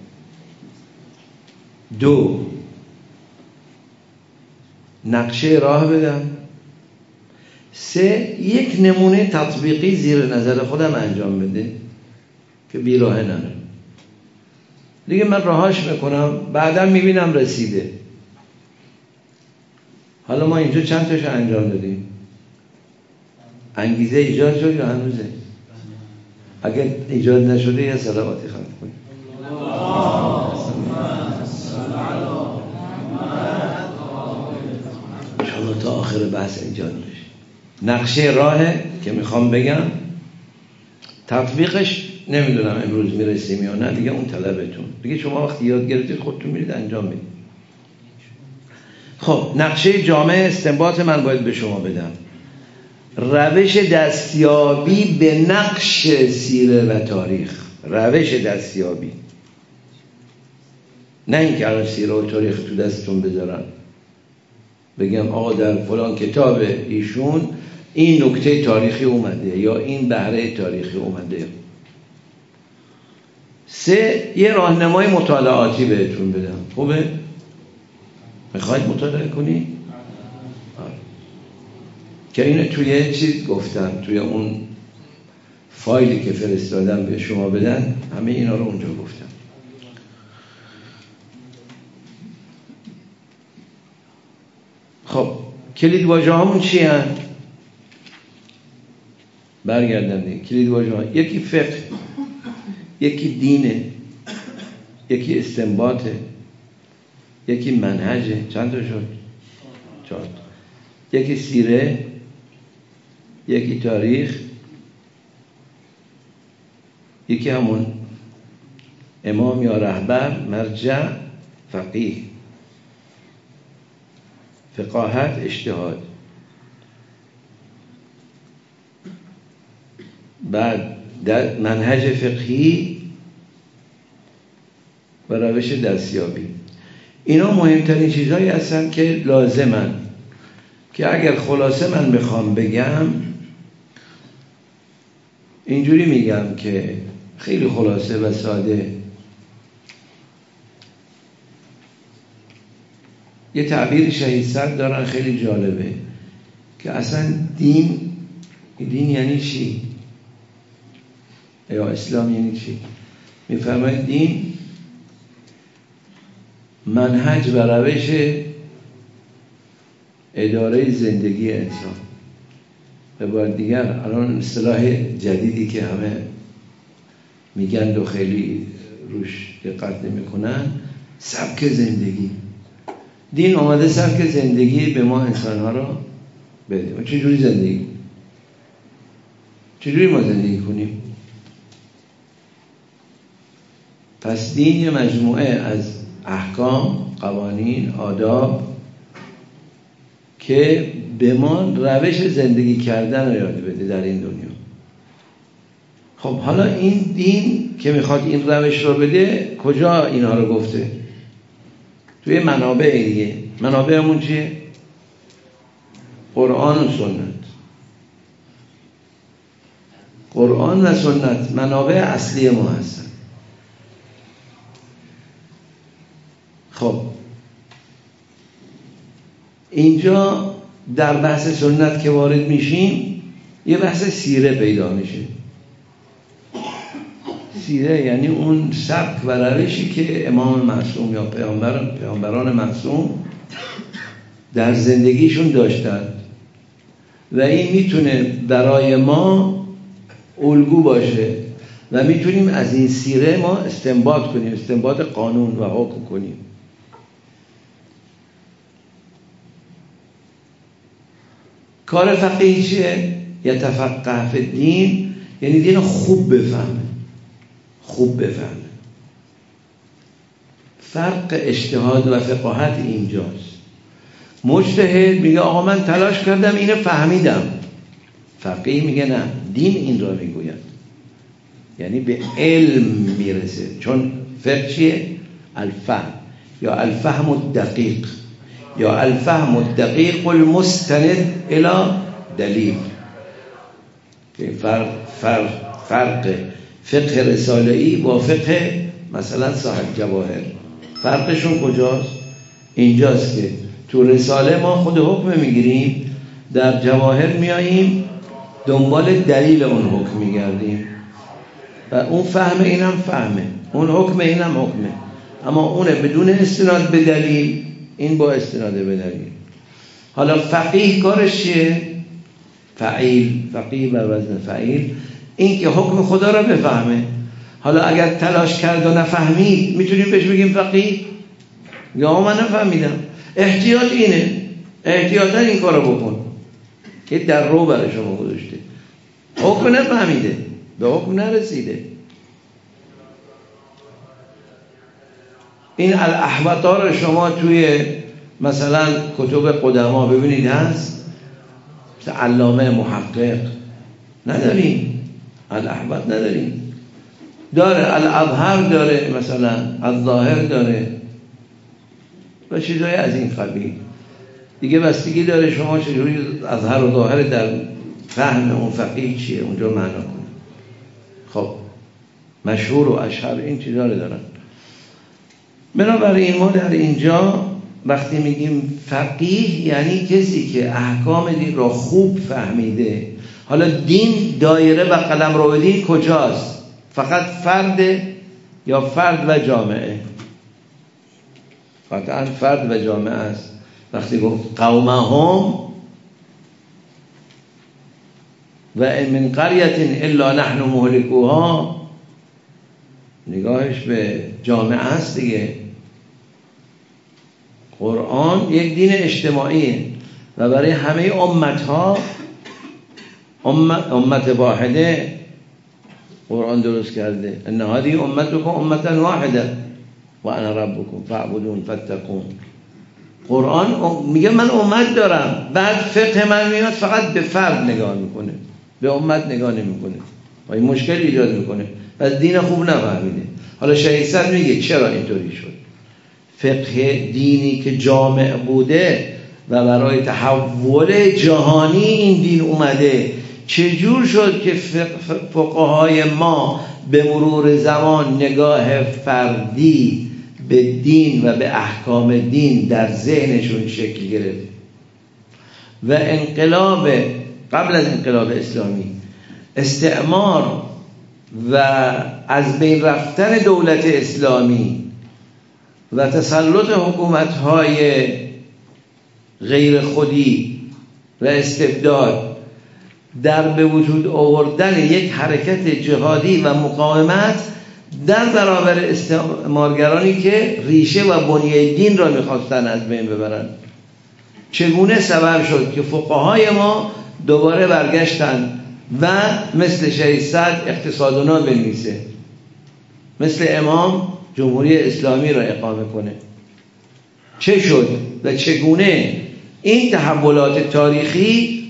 A: دو نقشه راه بدم. سه یک نمونه تطبیقی زیر نظر خودم انجام بده که بی راه نره. دیگه من راهاش می‌کنم. بعدا می‌بینم رسیده. حالا ما اینجا چند تاشو انجام دادیم؟ انگیزه ایجاد شد یا هنوزه اگر ایجاد نشده یه سلاماتی خواهد کنیم شما تا آخر بحث ایجاد بشه نقشه راهه که می‌خوام بگم تطبیقش نمی‌دونم امروز می‌رسیم یا نه دیگه اون طلبتون. دیگه شما وقتی یاد گرفتید خودتون میرید انجام می‌دید. خب نقشه جامعه استنباط من باید به شما بدم. روش دستیابی به نقش سیره و تاریخ. روش دستیابی. نه اینکه الان سیره و تاریخ تو دستتون بذارن. بگم آقا در فلان کتاب ایشون این نکته تاریخی اومده یا این بهره تاریخی اومده. سه یه راهنمای مطالعاتی بهتون بدم. خوبه؟ می‌خواید مطالعه کنی؟ آره. که اینو توی چیز گفتم توی اون فایلی که فرستادم به شما بدن همه اینا رو اونجا گفتم. خب کلید واژه همون چی هن؟ برگردم کلید واژه یکی فقه. یکی دینه یکی استنباطه یکی منهجه. چند تا شد؟ چهار یکی سیره یکی تاریخ یکی همون امام یا رهبر مرجع فقیه. فقاهت اجتهاد. بعد در منهج فقهی و روش دستیابی. اینا مهمترین چیزهایی هستن که لازمن. که اگر خلاصه من بخوام بگم اینجوری میگم که خیلی خلاصه و ساده. یه تعبیر شهید سر دارن خیلی جالبه. که اصلا دین دین یعنی چی؟ یا اسلام یعنی چی؟ میفرماید دین منهج و روش اداره زندگی انسان. به بار دیگر الان اصطلاح جدیدی که همه میگن و خیلی روش دقت نمی‌کنن سبک زندگی. دین آمده سبک زندگی به ما انسان ها را بده چجوری زندگی؟ چجوری ما زندگی کنیم؟ پس دین یه مجموعه از احکام قوانین آداب که به ما روش زندگی کردن رو یاد بده در این دنیا. خب حالا این دین که می‌خواد این روش رو بده کجا اینها رو گفته؟ توی منابع دیگه. منابعمون چیه؟ قرآن و سنت. قرآن و سنت منابع اصلی ما هستن. خب. اینجا در بحث سنت که وارد میشیم یه بحث سیره پیدا میشه. سیره یعنی اون سبک و روشی که امام معصوم یا پیامبر پیامبران معصوم در زندگیشون داشتند و این می‌تونه برای ما الگو باشه و می‌تونیم از این سیره ما استنباط کنیم استنباط قانون و حکم کنیم. کار فقیه چیه؟ یتفقه فی دین یعنی دین خوب بفهمه. خوب بفهمه. فرق اجتهاد و فقاهت اینجاست. مجتهد میگه آقا من تلاش کردم اینو فهمیدم. فقیه میگه نه دین این را می‌گوید. یعنی به علم می‌رسه. چون فقه چیه؟ الفهم. یا الفهم الدقیق. یا الفهم الدقیق المستند الى دلیل. فرق, فرق, فرق فقه رساله با فقه مثلا صاحب جواهر. فرقشون کجاست؟ اینجاست که تو رساله ما خود حکم می‌گیریم در جواهر میاییم دنبال دلیل اون حکم میگردیم. و اون فهم اینم فهمه اون حکم اینم حکمه. اما اونه بدون استناد به دلیل این با استناد به دلیل حالا فقیه کارش چیه؟ فعیل فقیه بر وزن فعیل. این که حکم خدا را بفهمه. حالا اگر تلاش کرد و نفهمید می‌تونیم بهش بگیم فقیه؟ یا من نفهمیدم. احتیاط اینه. احتیاطا این کارو بکن. که در رو برای شما گذاشته. حکم نفهمیده. به حکم نرسیده. این الاحوطا رو شما توی مثلا کتب قدما ببینید هست؟ علامه محقق. نداریم. الاحوط نداریم. داره. الاظهر داره مثلا. الظاهر داره. و چیزهای از این قبیل. دیگه بستگی داره شما چجوری اظهر و ظاهر در فهم اون فقیه چیه؟ اونجا معنا کنه. خب. مشهور و اشهر این چیزا رو دارن. بنابراین ما در اینجا وقتی میگیم فقیه یعنی کسی که احکام دین را خوب فهمیده. حالا دین دایره و قلم رو دین کجاست؟ فقط فرد یا فرد و جامعه؟ قطعا فرد و جامعه است. وقتی گفت قومهم و من قریت الا نحن مهلکوها نگاهش به جامعه است دیگه. قرآن یک دین اجتماعیه و برای همه امت ها امت, امت واحده قرآن درست کرده. ان هذه امتكم امتا واحده و انا ربكم فاعبدون فاتقون. قرآن میگه من امت دارم. بعد فقه من میاد فقط به فرد نگاه می‌کنه. به امت نگاه نمی‌کنه. و این مشکل ایجاد می‌کنه. پس دین خوب نفهمیده. حالا شهید میگه چرا اینطوری شد؟ فقه دینی که جامع بوده و برای تحول جهانی این دین اومده. چجور شد که فقهای ما به مرور زمان نگاه فردی به دین و به احکام دین در ذهنشون شکل گرفت؟ و انقلاب قبل از انقلاب اسلامی استعمار و از بین رفتن دولت اسلامی و تسلط حکومت های غیر خودی و استبداد در به وجود آوردن یک حرکت جهادی و مقاومت در برابر استعمارگرانی که ریشه و بنیه دین را می‌خواستن از بین ببرن. چگونه سبب شد که فقهای ما دوباره برگشتن و مثل شهید صد اقتصادونا بنویسه مثل امام جمهوری اسلامی را اقامه کنه. چه شد و چگونه این تحولات تاریخی؟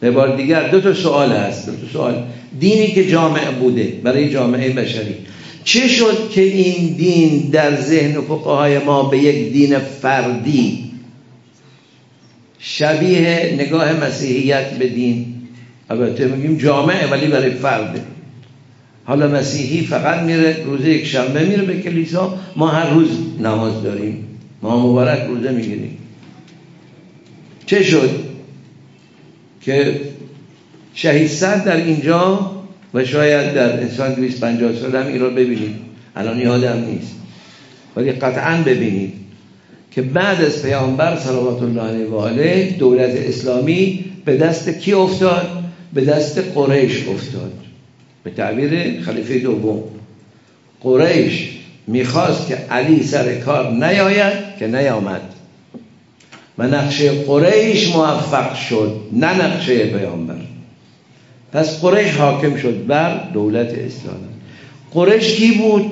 A: به بار دیگر دو تا سوال هست دو تا سوال. دینی که جامعه بوده برای جامعه بشری. چه شد که این دین در ذهن فقهای ما به یک دین فردی شبیه نگاه مسیحیت به دین؟ البته میگیم جامعه ولی برای فرده حالا مسیحی فقط میره روز یک شنبه میره به کلیسا. ما هر روز نماز داریم. ما مبارک روزه می‌گیریم. چه شد؟ که شهید صد در اینجا و شاید در انسان 250 سال هم این را ببینید الان یادم نیست. ولی قطعا ببینید که بعد از پیامبر صلوات الله علیه و آله دولت اسلامی به دست کی افتاد؟ به دست قریش افتاد. به تعبیر خلیفه دوم. قریش می‌خواست که علی سر کار نیاید که نیامد. و نقشه قریش موفق شد نه نقشه پیامبر. پس قریش حاکم شد بر دولت اسلامی قریش کی بود؟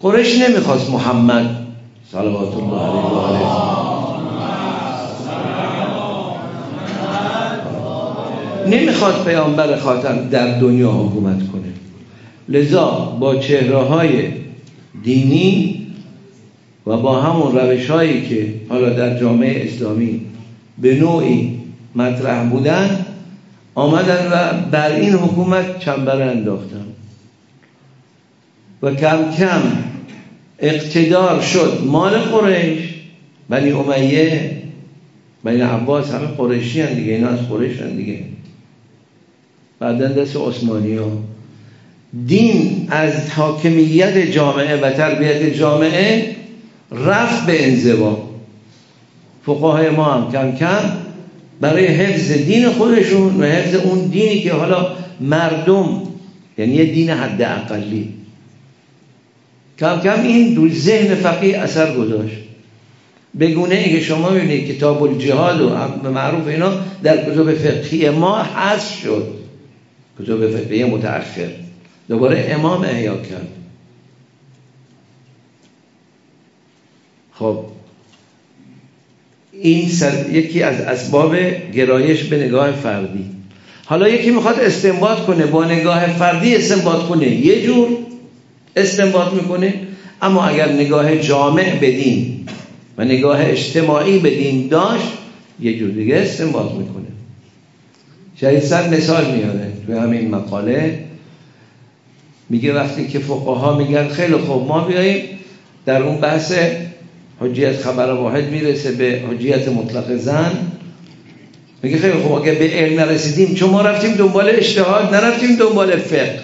A: قریش نمی‌خواست محمد صلوات الله علیه و آله. نمی‌خواد پیامبر خاتم در دنیا حکومت کنه. لذا با چهره های دینی و با همون روش هایی که حالا در جامعه اسلامی به نوعی مطرح بودن آمدن و بر این حکومت چنبره انداختن. و کم کم اقتدار شد مال قریش بنی امیه بنی عباس همه قریشی هن دیگه اینا از قریش هن دیگه. بعدا دست عثمانی ها. دین از حاکمیت جامعه و تربیت جامعه رفت به انزوا. فقهای ما هم کم کم برای حفظ دین خودشون و حفظ اون دینی که حالا مردم یعنی یه دین حد اقلی کم کم این دو ذهن فقیه اثر گذاشت. بگونه ای که شما ببینید کتاب الجهاد و معروف اینا در کتاب فقهی ما حذف شد. کتاب فقهی متأخر. دوباره امام احیا کرد. خب. این یکی از اسباب گرایش به نگاه فردی. حالا یکی می‌خواد استنباط کنه با نگاه فردی استنباط کنه. یه جور استنباط می‌کنه اما اگر نگاه جامع بدین و نگاه اجتماعی بدین داشت یه جور دیگه استنباط می‌کنه. شهید سر مثال میاره. توی همین مقاله. میگه وقتی که فقها میگن خیلی خوب ما بیاییم در اون بحث حجیت خبر واحد می‌رسه به حجیت مطلق زن. میگه خیلی خوب اگه به علم نرسیدیم چون ما رفتیم دنبال اجتهاد نرفتیم دنبال فقه.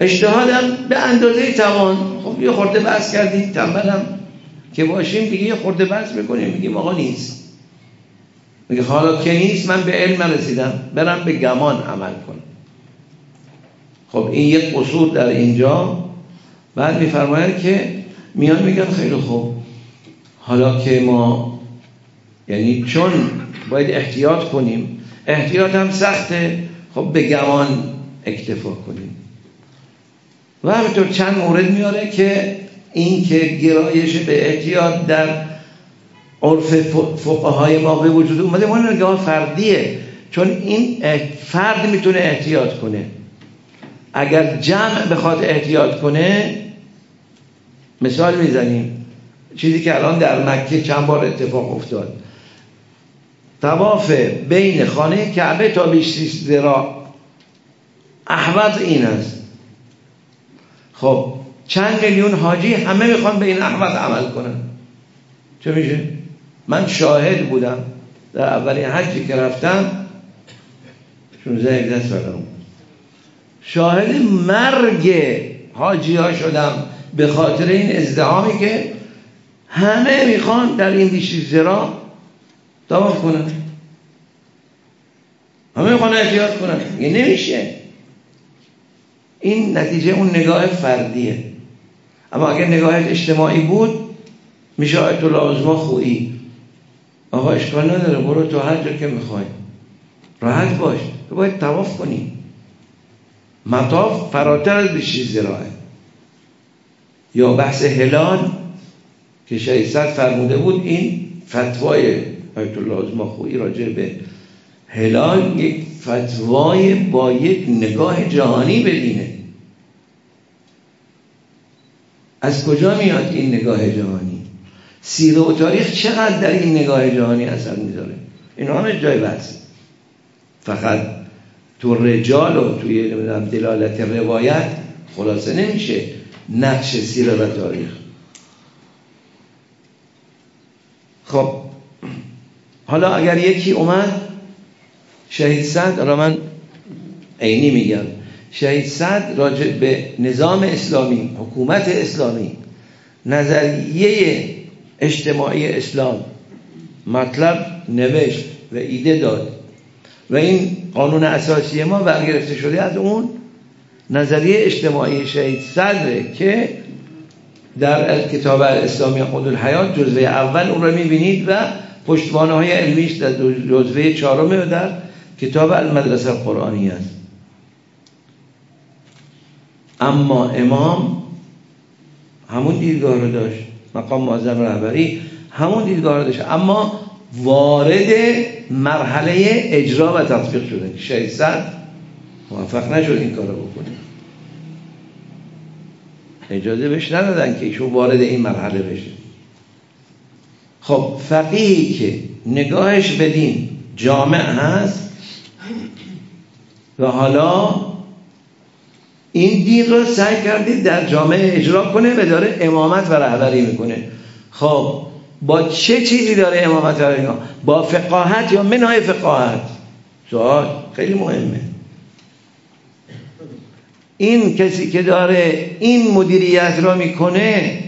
A: اجتهادم به اندازه توان. خب یه خورده بحث کردیم تنبلم که باشیم دیگه یه خورده بحث می‌کنیم. میگیم آقا نیست. میگه حالا که نیست من به علم نرسیدم برم به گمان عمل کنم. خب این یک قصور در اینجا. بعد میفرماید که میان میگن خیلی خوب. حالا که ما یعنی چون باید احتیاط کنیم احتیاط هم سخته خب به گمان اکتفا کنیم. و همینطور چند مورد میاره که این که گرایش به احتیاط در عرف فقهای ما به وجود اومده. ما نگاه فردیه. چون این فرد می‌تونه احتیاط کنه. اگر جمع بخواد احتیاط کنه مثال می‌زنیم. چیزی که الان در مکه چند بار اتفاق افتاد. تواف بین خانه کعبه تا بیش زرا. احوض این است. خب چند میلیون حاجی همه می‌خوان به این احوض عمل کنن. چه میشه؟ من شاهد بودم در اولین حجی که رفتم 16 17 سالم شاهد مرگ حاجی ها شدم به خاطر این ازدهامی که همه می‌خوان در این بیشی زرا دواف کنن. همه می‌خوان احتیاط کنن. یه نمیشه. این نتیجه اون نگاه فردیه. اما اگر نگاه اجتماعی بود میشه آیت الله خویی. آقا اشکال نداره برو تو هر جا که می‌خوای. راحت باش. تو باید تواف کنی. مطاف فراتر از بیشی زراعه. یا بحث هلال که شهید فرموده بود این فتوای آیت الله خویی راجع به هلال یک فتوای با یک نگاه جهانی ببینه از کجا میاد این نگاه جهانی؟ سیره و تاریخ چقدر در این نگاه جهانی اثر می‌ذاره؟ این همه جای بحث. فقط تو رجال و توی دلالت روایت خلاصه نمیشه نقش سیره و تاریخ. خب حالا اگر یکی اومد شهید صد را من عینی میگم. شهید صد راجع به نظام اسلامی حکومت اسلامی نظریه اجتماعی اسلام. مطلب نوشت و ایده داد. و این قانون اساسی ما برگرفته شده از اون نظریه اجتماعی شهید صدره که در کتاب اسلامی خود الحیات جزوه اول اون رو می‌بینید و پشتوانه های علمیش در جزوه چهارمه و در کتاب المدرسه قرآنی است. اما امام همون دیدگاه رو داشت. مقام معظم رهبری همون دیدگاه رو داشت. اما وارد مرحله اجرا و تطبیق شهید صد موفق نشد این کارو بکنه. اجازه بهش ندادن که ایشون وارد این مرحله بشه. خب فقیهی که نگاهش به دین جامع هست و حالا این دین رو سعی کردید در جامعه اجرا کنه و داره امامت و رهبری می‌کنه. خب با چه چیزی داره امامت و رهبری؟ با فقاهت یا منهای فقاهت؟ سوال خیلی مهمه. این کسی که داره این مدیریت را می‌کنه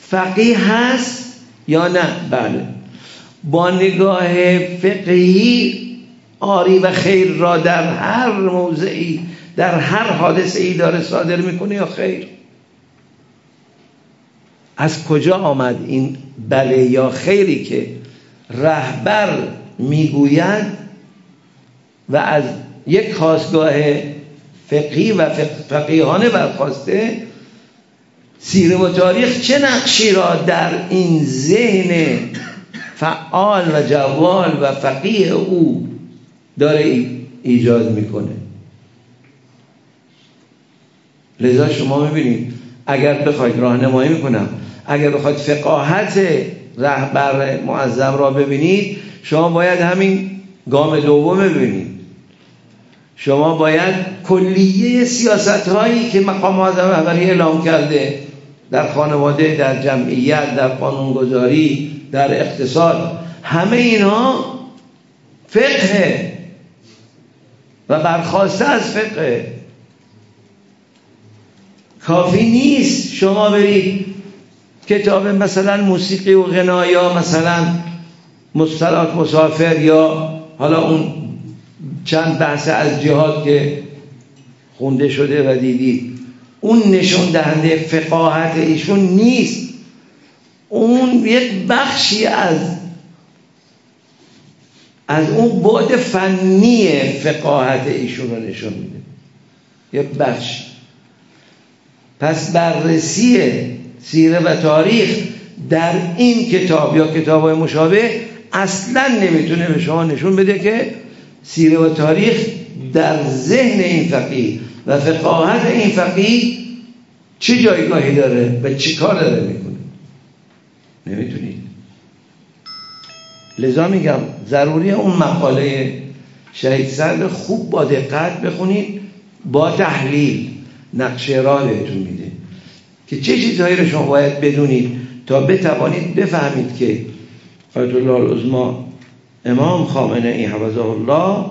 A: فقیه هست یا نه؟ بله. با نگاه فقهی آری و خیر را در هر موضعی در هر حادثه ای داره صادر می‌کنه یا خیر؟ از کجا آمد این بله یا خیری که رهبر می‌گوید و از یک خواستگاه فقهی و فقیهانه برخواسته سیره و تاریخ چه نقشی را در این ذهن فعال و جوال و فقیه او داره ایجاد می‌کنه؟ لذا شما می‌بینید اگر بخواید راهنمایی می‌کنم اگر بخواید فقاهت رهبر معظم را ببینید شما باید همین گام دوم ببینید. شما باید کلیه سیاست هایی که مقام معظم رهبری اعلام کرده در خانواده در جمعیت در قانونگذاری در اقتصاد همه اینها فقه و برخواسته از فقه. کافی نیست. شما برید کتاب مثلا موسیقی و غنا یا مثلا مصطلحات مسافر یا حالا اون چند بحث از جهاد که خونده شده و دیدید اون نشون دهنده فقاهت ایشون نیست. اون یک بخشی از از اون بعد فنی فقاهت ایشون رو نشون میده. یک بخش. پس بررسی سیره و تاریخ در این کتاب یا کتاب های مشابه اصلا نمی‌تونه به شما نشون بده که سیره و تاریخ در ذهن این فقیه و فقاهت این فقیه چه جایگاهی داره و چی کار داره می‌کنه. نمی‌تونید. لذا میگم ضروری اون مقاله شهید سرد خوب با دقت بخونید با تحلیل. نقشه راه بهتون میده. که چه چیزهایی رو شما باید بدونید تا بتوانید بفهمید که آیت الله العظما امام خامنه ای حفظه الله.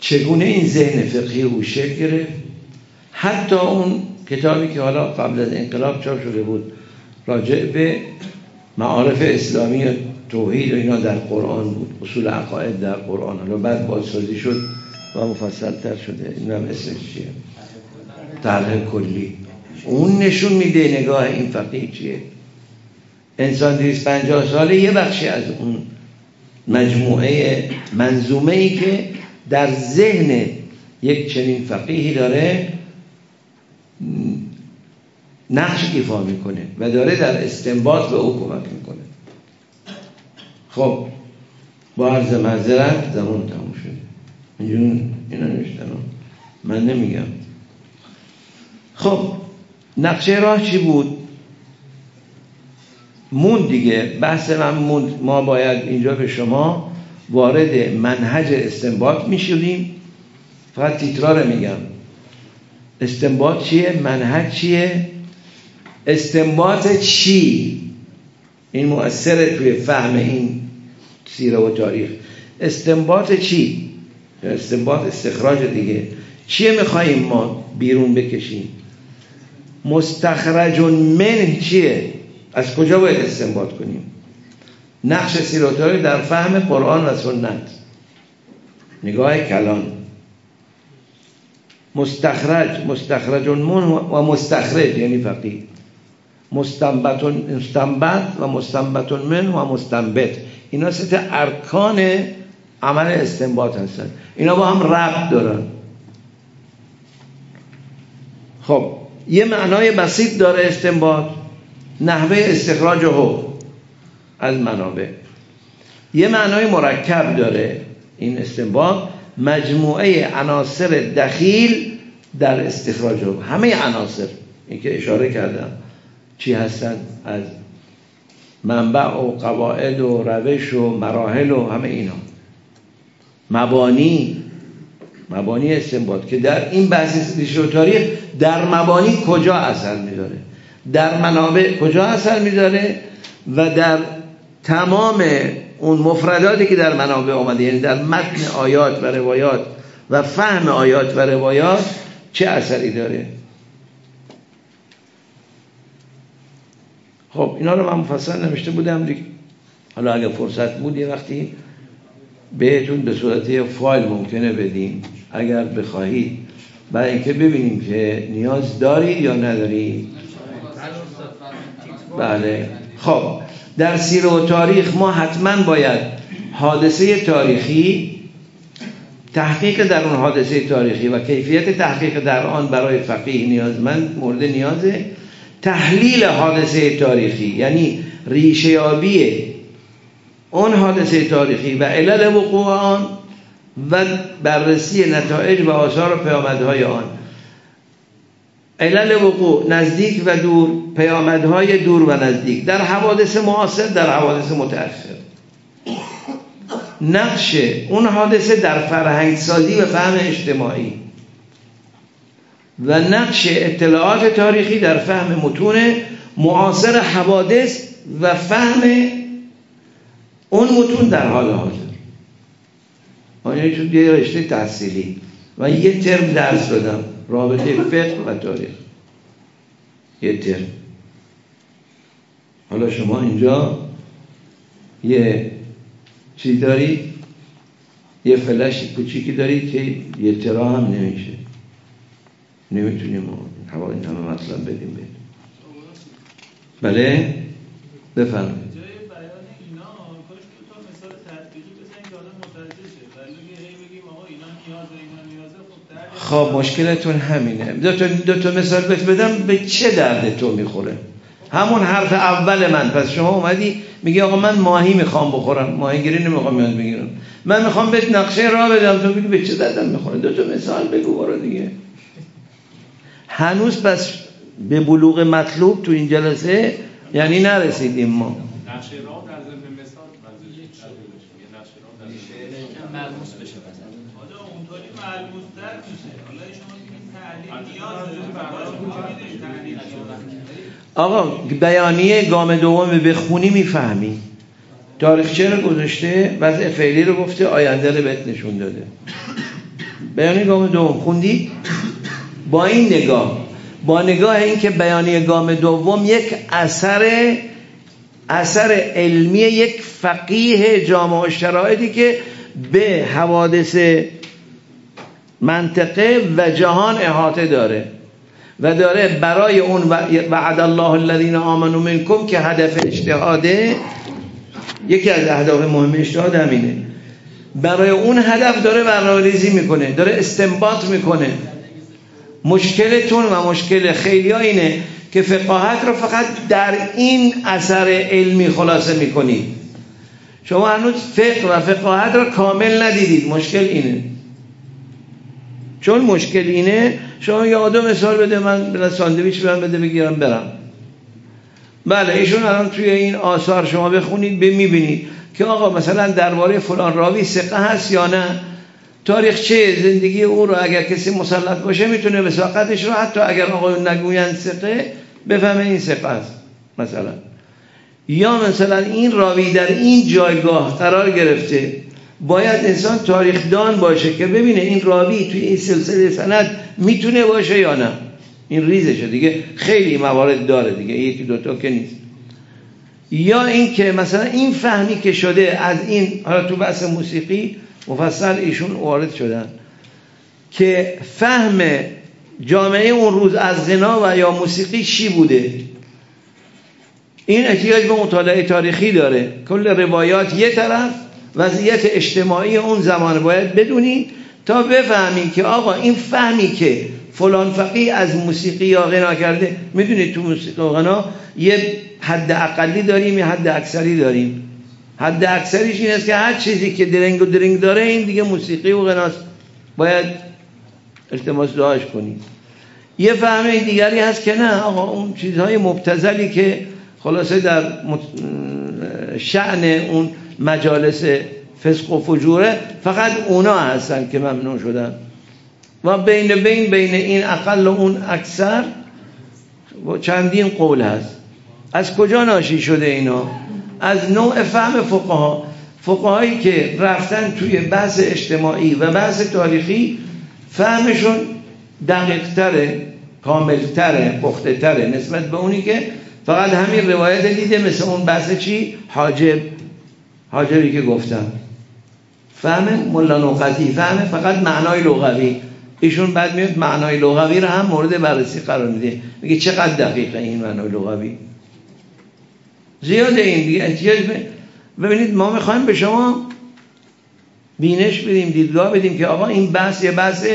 A: چگونه این ذهن فقهی او شکل گرفت؟ حتی اون کتابی که حالا قبل از انقلاب چاپ شده بود راجع به معارف اسلامی توحید اینا در قرآن بود. اصول عقاید در قرآن. حالا بعد بازسازی شد و مفصل تر شده. این هم اسمش چیه؟ طرح کلی. اون نشون میده نگاه این فقیه چیه. انسان دیست پنجاه ساله یه بخشی از اون مجموعه منظومه ای که در ذهن یک چنین فقیهی داره نقش ایفا می‌کنه و داره در استنباط به او کمک می‌کنه. خب با عرض معذرت زمان تموم شده. اینجون اینا نوشتن. من نمیگم. خب نقشه راه چی بود؟ مون دیگه. بحث من مون ما باید اینجا به شما وارد منهج استنباط می‌شدیم فقط تیترار میگم. استنباط چیه؟ منهج چیه؟ استنباط چی؟ این مؤثر توی فهم این سیره و تاریخ. استنباط چی؟ استنباط استخراج دیگه. چیه میخواییم ما بیرون بکشیم؟ مستخرج من چیه؟ از کجا باید استنباط کنیم؟ نقش سیراتاری در فهم قرآن و سنت. نگاه کلان. مستخرج مستخرج من و مستخرج یعنی فقیه. مستنبتون مستنبت و مستنبتون من و مستنبت. اینا ست ارکان عمل استنباط هستن. اینا با هم ربط دارن. خب یه معنای بسیط داره استنباط. نحوه استخراج حکم از منابع یه معنای مرکب داره این استنباط. مجموعه عناصر دخیل در استخراج حکم همه عناصر این که اشاره کردم. چی هستن؟ از منبع و قواعد و روش و مراحل و همه اینا. مبانی مبانی استنباط که در این بحث ریشه تاریخ در مبانی کجا اثر میداره؟ در منابع کجا اثر میداره؟ و در تمام اون مفرداتی که در منابع آمده یعنی در متن آیات و روایات و فهم آیات و روایات چه اثری داره؟ خب اینا رو من مفصل نوشته بودم دیگه. حالا اگه فرصت بود یه وقتی بهتون به صورت فایل ممکنه بدیم اگر بخواهید برای اینکه ببینیم که نیاز دارید یا ندارید بله. خب در سیر و تاریخ ما حتما باید حادثه تاریخی تحقیق در اون حادثه تاریخی و کیفیت تحقیق در آن برای فقیه نیازمند مورد نیازه. تحلیل حادثه تاریخی یعنی ریشه‌یابی اون حادثه تاریخی و علل وقوع آن و بررسی نتایج و آثار پیامدهای آن. علل وقوع نزدیک و دور پیامدهای دور و نزدیک. در حوادث معاصر در حوادث متأخر. نقش اون حادثه در فرهنگ سازی و فهم اجتماعی. و نقش اطلاعات تاریخی در فهم متون معاصر حوادث و فهم اون متون در حال حاضر. آنها شد یه رشته تحصیلی. و یه ترم درس دادم. رابطه فقه و تاریخ. یه ترم. حالا شما اینجا یه چی دارید. یه فلش کوچیکی دارید که یه ترا هم نمیشه. نمی‌تونیم هوا این همه مطلب بدیم بدیم بله؟ بفرمایید. خب مشکلتون همینه. دو تا, دو تا مثال بهت بدم به چه درد تو می‌خوره؟ همون حرف اول من. پس شما اومدی میگی آقا من ماهی می‌خوام بخورم. ماهیگیری نمی‌خوام یاد بگیرم. من می‌خوام بهت نقشه راه بدم. تو بگی به چه دردم می‌خوره؟ دو تا مثال بگو برو دیگه. هنوز پس به بلوغ مطلوب تو این جلسه یعنی نرسیدیم ما. نقشه راه در ضمن مثال نقشه راه در بشه حالا اونطوری ملموس میشه. آقا بیانیه گام دوم بخونی می‌فهمی. تاریخچه رو گذاشته؟ وضع فعلی رو گفته آینده رو بهت نشون داده. بیانیه گام دوم خوندی؟ با این نگاه با نگاه اینکه بیانیه گام دوم یک اثر اثر علمی یک فقیه جامعه شرایطی که به حوادث منطقه و جهان احاطه داره و داره برای اون وعد الله الذين آمنوا منكم که هدف اجتهاده یکی از اهداف مهم اجتهاد همینه. برای اون هدف داره برنامه‌ریزی می‌کنه داره استنباط می‌کنه. مشکلتون و مشکل خیلی اینه که فقاهت رو فقط در این اثر علمی خلاصه می‌کنید شما هنوز فقه و فقاهت رو کامل ندیدید. مشکل اینه. چون مشکل اینه شما یادو مثال بده من بلا ساندویچ برم بده بگیرم برم. بله ایشون الان توی این آثار شما بخونید به می‌بینید که آقا مثلا درباره فلان راوی سقه هست یا نه؟ تاریخچه زندگی او رو اگر کسی مسلط باشه می‌تونه وساقتش رو حتی اگر آقا نگوین سقه بفهمه این سقه است مثلا. یا مثلا این راوی در این جایگاه قرار گرفته باید انسان تاریخ دان باشه که ببینه این راوی توی این سلسله سند می‌تونه باشه یا نه. این ریزشه دیگه خیلی موارد داره دیگه یکی دوتا که نیست. یا اینکه مثلا این فهمی که شده از این حالا تو بحث موسیقی مفصل ایشون وارد شدن که فهم جامعه اون روز از زنا و یا موسیقی چی بوده؟ این احتیاج به مطالعه تاریخی داره. کل روایات یه طرف وضعیت اجتماعی اون زمان باید بدونی تا بفهمی که آقا این فهمی که فلان فقیه از موسیقی یا غنا کرده می‌دونید تو موسیقی و غنا یه حد اقلی داریم یه حد اکثری داریم. حد اکثریش این است که هر چیزی که درنگ و درنگ داره این دیگه موسیقی و غناست. باید التماس دعاش کنیم. یه فهمه دیگری هست که نه آقا اون چیزهای مبتزلی که خلاصه در شعن اون مجالس فسق و فجوره فقط اونا هستن که ممنون شدن. و بین بین بین این اقل و اون اکثر چندین قول هست. از کجا ناشی شده اینا؟ از نوع فهم فقها فقهایی که رفتن توی بحث اجتماعی و بحث تاریخی فهمشون دقیقتره کاملتره پختهتره نسبت به اونی که فقط همین روایت دیده مثل اون بحث چی؟ حاجب. حاجبی که گفتم. فهم ملا فهم فقط معنای لغوی. ایشون بعد میاد معنای لغوی رو هم مورد بررسی قرار میده. میگه چقدر دقیقه این معنای لغوی؟ زیاده این دیگه احتیاج ببینید ما می‌خوایم به شما بینش بدیم دیدگاه بدیم که آقا این بحث یه بحث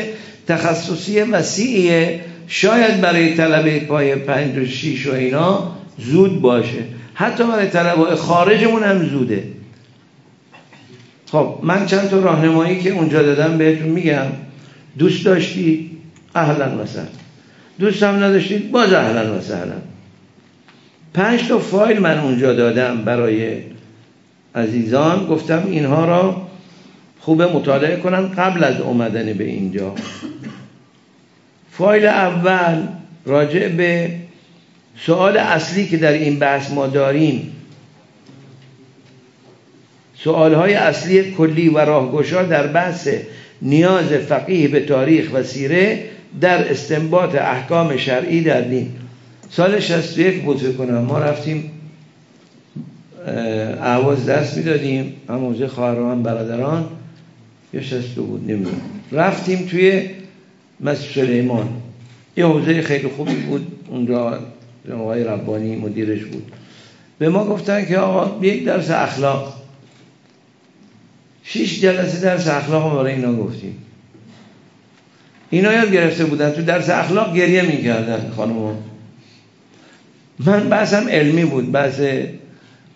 A: تخصصی وسیعیه شاید برای طلبه پای پنج و شیش و اینا زود باشه. حتی برای طلبه خارجمون هم زوده. خب من چند تا راهنمایی که اونجا دادم بهتون میگم. دوست داشتی؟ اهلا و سهلا. دوست هم نداشتید؟ باز اهلا و پنج تا فایل من اونجا دادم برای عزیزان. گفتم اینها را خوب مطالعه کنن قبل از اومدن به اینجا. فایل اول راجع به سوال اصلی که در این بحث ما داریم. سوال های اصلی کلی و راهگشا در بحث نیاز فقیه به تاریخ و سیره در استنباط احکام شرعی در دین. سال 61 بود فکر کنم. ما رفتیم اعواز درس می‌دادیم. هم حوزه خواهران برادران. یا 62 بود نمی‌دونم. رفتیم توی مسجد سلیمان. یه حوزه خیلی خوبی بود. اونجا آقای ربانی مدیرش بود. به ما گفتن که آقا یک درس اخلاق. شیش جلسه درس اخلاق برای اینا گفتیم. اینا یاد گرفته بودن تو درس اخلاق گریه می‌کردن خانم من بحثم علمی بود بحث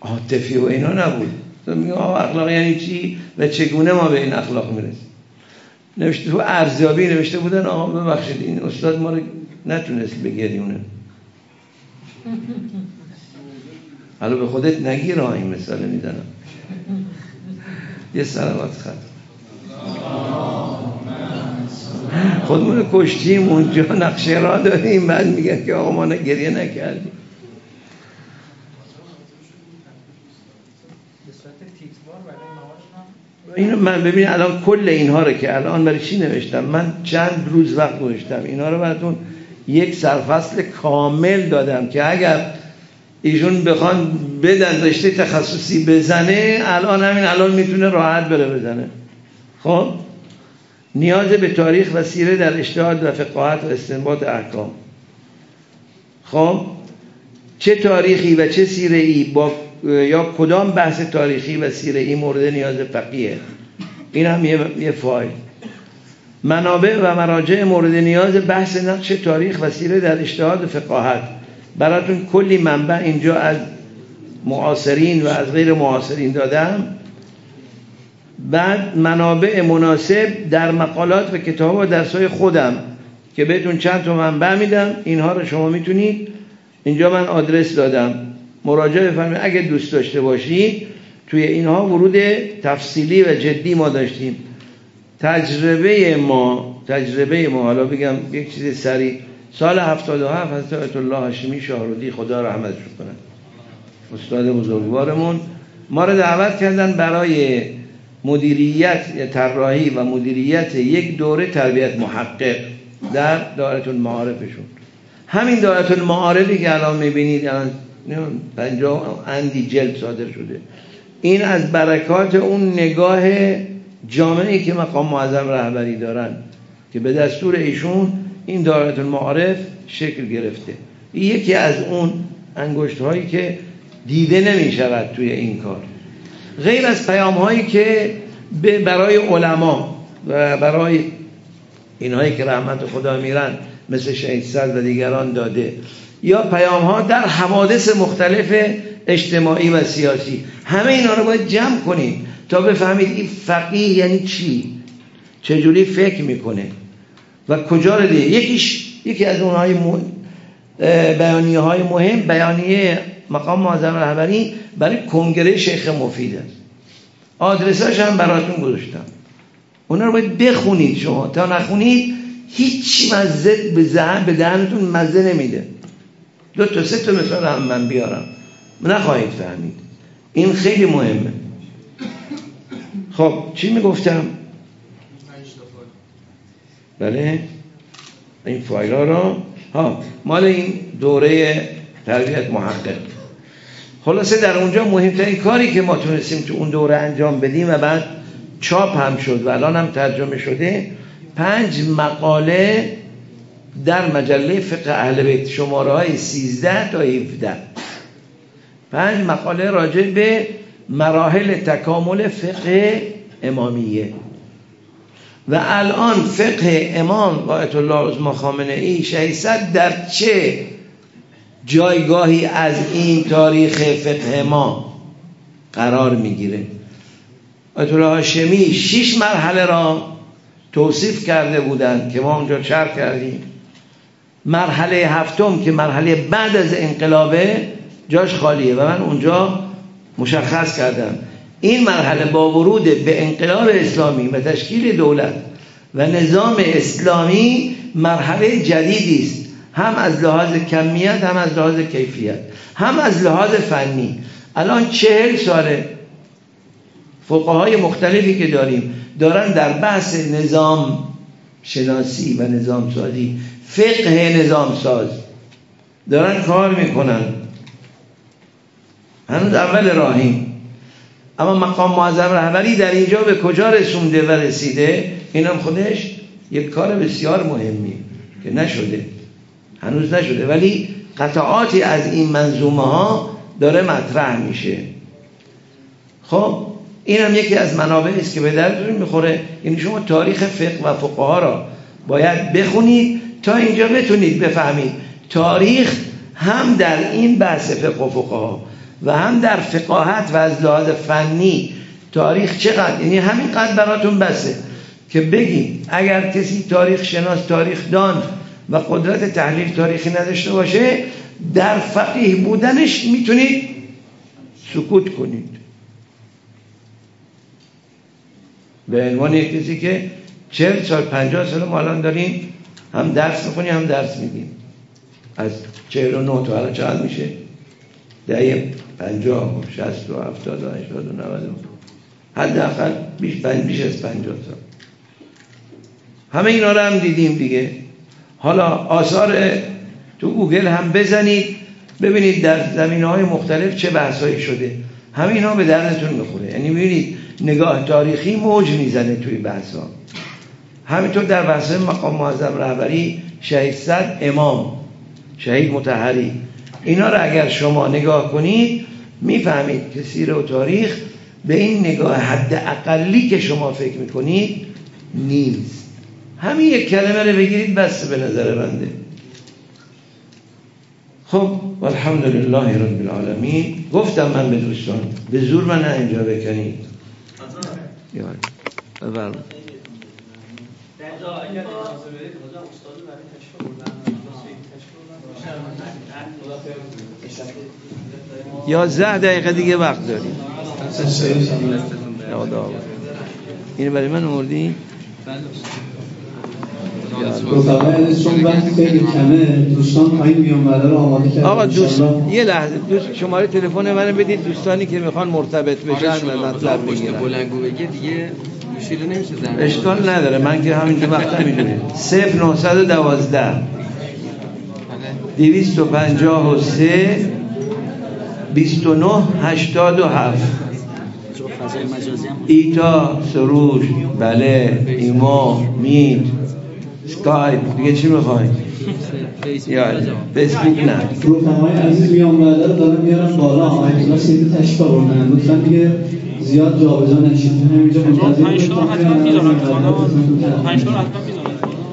A: عاطفی و اینا نبود. میگم اخلاق یعنی چی و چگونه ما به این اخلاق می‌رسیم؟ نوشته تو ارزیابی نوشته بودن آقا ببخشید این استاد ما رو نتونست بگریونه. حالا به خودت نگیر این مثال میدنم یه سلامات خط. خودمون کشتیم اونجا نقشه را داریم بعد میگن که آقا ما گریه نکردیم. اینو من ببین الان کل اینها رو که الان برای چی نوشتم؟ من چند روز وقت گذاشتم. اینا رو براتون یک سرفصل کامل دادم که اگر ایشون بخوان بدن رشته تخصصی بزنه الان همین الان می‌تونه راحت بره بزنه. خب؟ نیاز به تاریخ و سیره در اشتهاد و فقاهت و استنباط احکام. خب؟ چه تاریخی و چه سیره ای با یا کدام بحث تاریخی و سیره مورد نیاز فقیه؟ این هم یه فایل. منابع و مراجع مورد نیاز بحث نقش تاریخ و سیره در اشتهاد فقاهت. براتون کلی منبع اینجا از معاصرین و از غیر معاصرین دادم. بعد منابع مناسب در مقالات و کتاب و درسای خودم که بهتون چند تا منبع میدم. اینها رو شما می‌تونید اینجا من آدرس دادم. مراجعه بفرمایید اگه دوست داشته باشید توی اینها ورود تفصیلی و جدی ما داشتیم. تجربه ما تجربه ما حالا بگم یک چیز سریع. سال 77 حضرت الله هاشمی شاهرودی خدا رحمتش کنه استاد بزرگوارمون. ما رو دعوت کردن برای مدیریت طراحی و مدیریت یک دوره تربیت محقق در دایره المعارفشون همین دایره المعارفی که الان می‌بینید الان پنجاه اندی جلد صادر شده. این از برکات اون نگاه جامعی که مقام معظم رهبری دارن که به دستور ایشون این دارت المعارف شکل گرفته. یکی از اون انگشت هایی که دیده نمی شود توی این کار. غیر از پیام هایی که برای علما و برای اینهایی که رحمت خدا میرن مثل شهید و دیگران داده. یا پیام ها در حوادث مختلف اجتماعی و سیاسی. همه اینا رو باید جمع کنید تا بفهمید این فقیه یعنی چی؟ چجوری فکر می‌کنه؟ و کجا رو دیگه یکیش یکی از اونهای بیانیه های مهم بیانیه مقام معظم رهبری برای کنگره شیخ مفید است. آدرساش هم براتون گذاشتم. اونا رو باید بخونید شما. تا نخونید هیچ مزه به دهنتون مزه نمیده. دو تا سه تا مثال هم من بیارم. نخواهید فهمید. این خیلی مهمه. خب چی می‌گفتم؟ بله. این فایل ها رو. ها مال این دوره تربیت محقق. خلاصه در اونجا مهمترین کاری که ما تونستیم تو اون دوره انجام بدیم و بعد چاپ هم شد و الان هم ترجمه شده پنج مقاله در مجله فقه اهل بیت شماره های 13 تا 17 پنج مقاله راجع به مراحل تکامل فقه امامیه. و الان فقه امام آیت الله عظما خامنه ای شهیصد در چه جایگاهی از این تاریخ فقه ما قرار می‌گیره؟ آیت الله هاشمی شش مرحله را توصیف کرده بودند که ما اونجا چرک کردیم. مرحله هفتم که مرحله بعد از انقلابه جاش خالیه و من اونجا مشخص کردم. این مرحله با ورود به انقلاب اسلامی و تشکیل دولت و نظام اسلامی مرحله جدیدی است. هم از لحاظ کمیت هم از لحاظ کیفیت. هم از لحاظ فنی. الان چهل ساله فقهای مختلفی که داریم دارن در بحث نظام شناسی و نظام سازی فقه نظام ساز دارن کار می‌کنن. هنوز اول راهیم. اما مقام معظم رهبری در اینجا به کجا رسونده و رسیده؟ اینم خودش یک کار بسیار مهمی که نشده. هنوز نشده. ولی قطعاتی از این منظومه ها داره مطرح میشه. خب این هم یکی از منابع است که به دردتون می‌خوره. یعنی شما تاریخ فقه و فقه را باید بخونید تا اینجا بتونید بفهمید تاریخ هم در این بحث فقه و و هم در فقاهت و از لحاظ فنی تاریخ چقدر؟ یعنی همینقدر براتون بسه که بگیم اگر کسی تاریخ شناس تاریخ دان و قدرت تحلیل تاریخی نداشته باشه در فقیه بودنش می‌تونید سکوت کنید. به عنوان یک کسی که چهل سال پنجاه سال ما الان داریم هم درس می‌کنیم هم درس میگیم از چهل و نه تا الان چقدر میشه؟ دهه پنجاه و شست و هفتاد و هشتاد و نود و حداقل بیش, بیش از پنجاه سال همه اینا رو هم دیدیم دیگه. حالا آثار تو گوگل هم بزنید ببینید در زمین های مختلف چه بحثایی شده. همه اینا به دردتون می‌خوره. یعنی ببینید نگاه تاریخی موج می‌زنه توی بحث ها همینطور در بحث مقام معظم رهبری شهید صد امام شهید متحری. اینا رو اگر شما نگاه کنید می‌فهمید که سیره و تاریخ به این نگاه حد اقلی که شما فکر می‌کنید نیست. همین یک کلمه رو بگیرید بس به نظر بنده. خب والحمدلله رب العالمین. گفتم من به دوستان به زور من اینجا بکنید. یازده دقیقه دیگه وقت داریم. اینو برای من مردی؟ آقا دوست یه لحظه دوست شماره تلفن منو بدید. دوستانی که می‌خوان مرتبط بشن و مطلب بگیرن
C: بلنگو بگه دیگه نمیشه
A: اشکال نداره. من که همینجا وقت می‌دونم 0912 253 29 87 ایتا سروش بله ایما مید سکایپ. دیگه چی می‌خواین یا فیسبوک نه.
D: رفقای عزیز میان بالا رو دارم میارم بالا. آیت سیدی تشریف آوردن. لطفا دیگه زیاد جابجا نشید همینجا منتظر
B: پنج تا حتما می‌ذارم پنج تا حتما می‌ذارم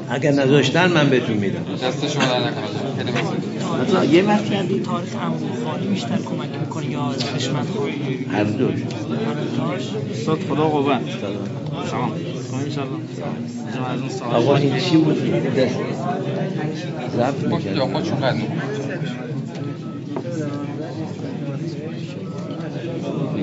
A: اگر نذاشتن من بهتون میدم.
E: دست شما در نکنه.
F: یه وقتی از این تاریخ امروخانی بیشتر کمک می‌کنه یا خشمت خانی
A: هر دوش
B: استاد خدا قوت. سلام.
A: آقا این چی بود؟ ضبط
E: یا
A: می‌کرد.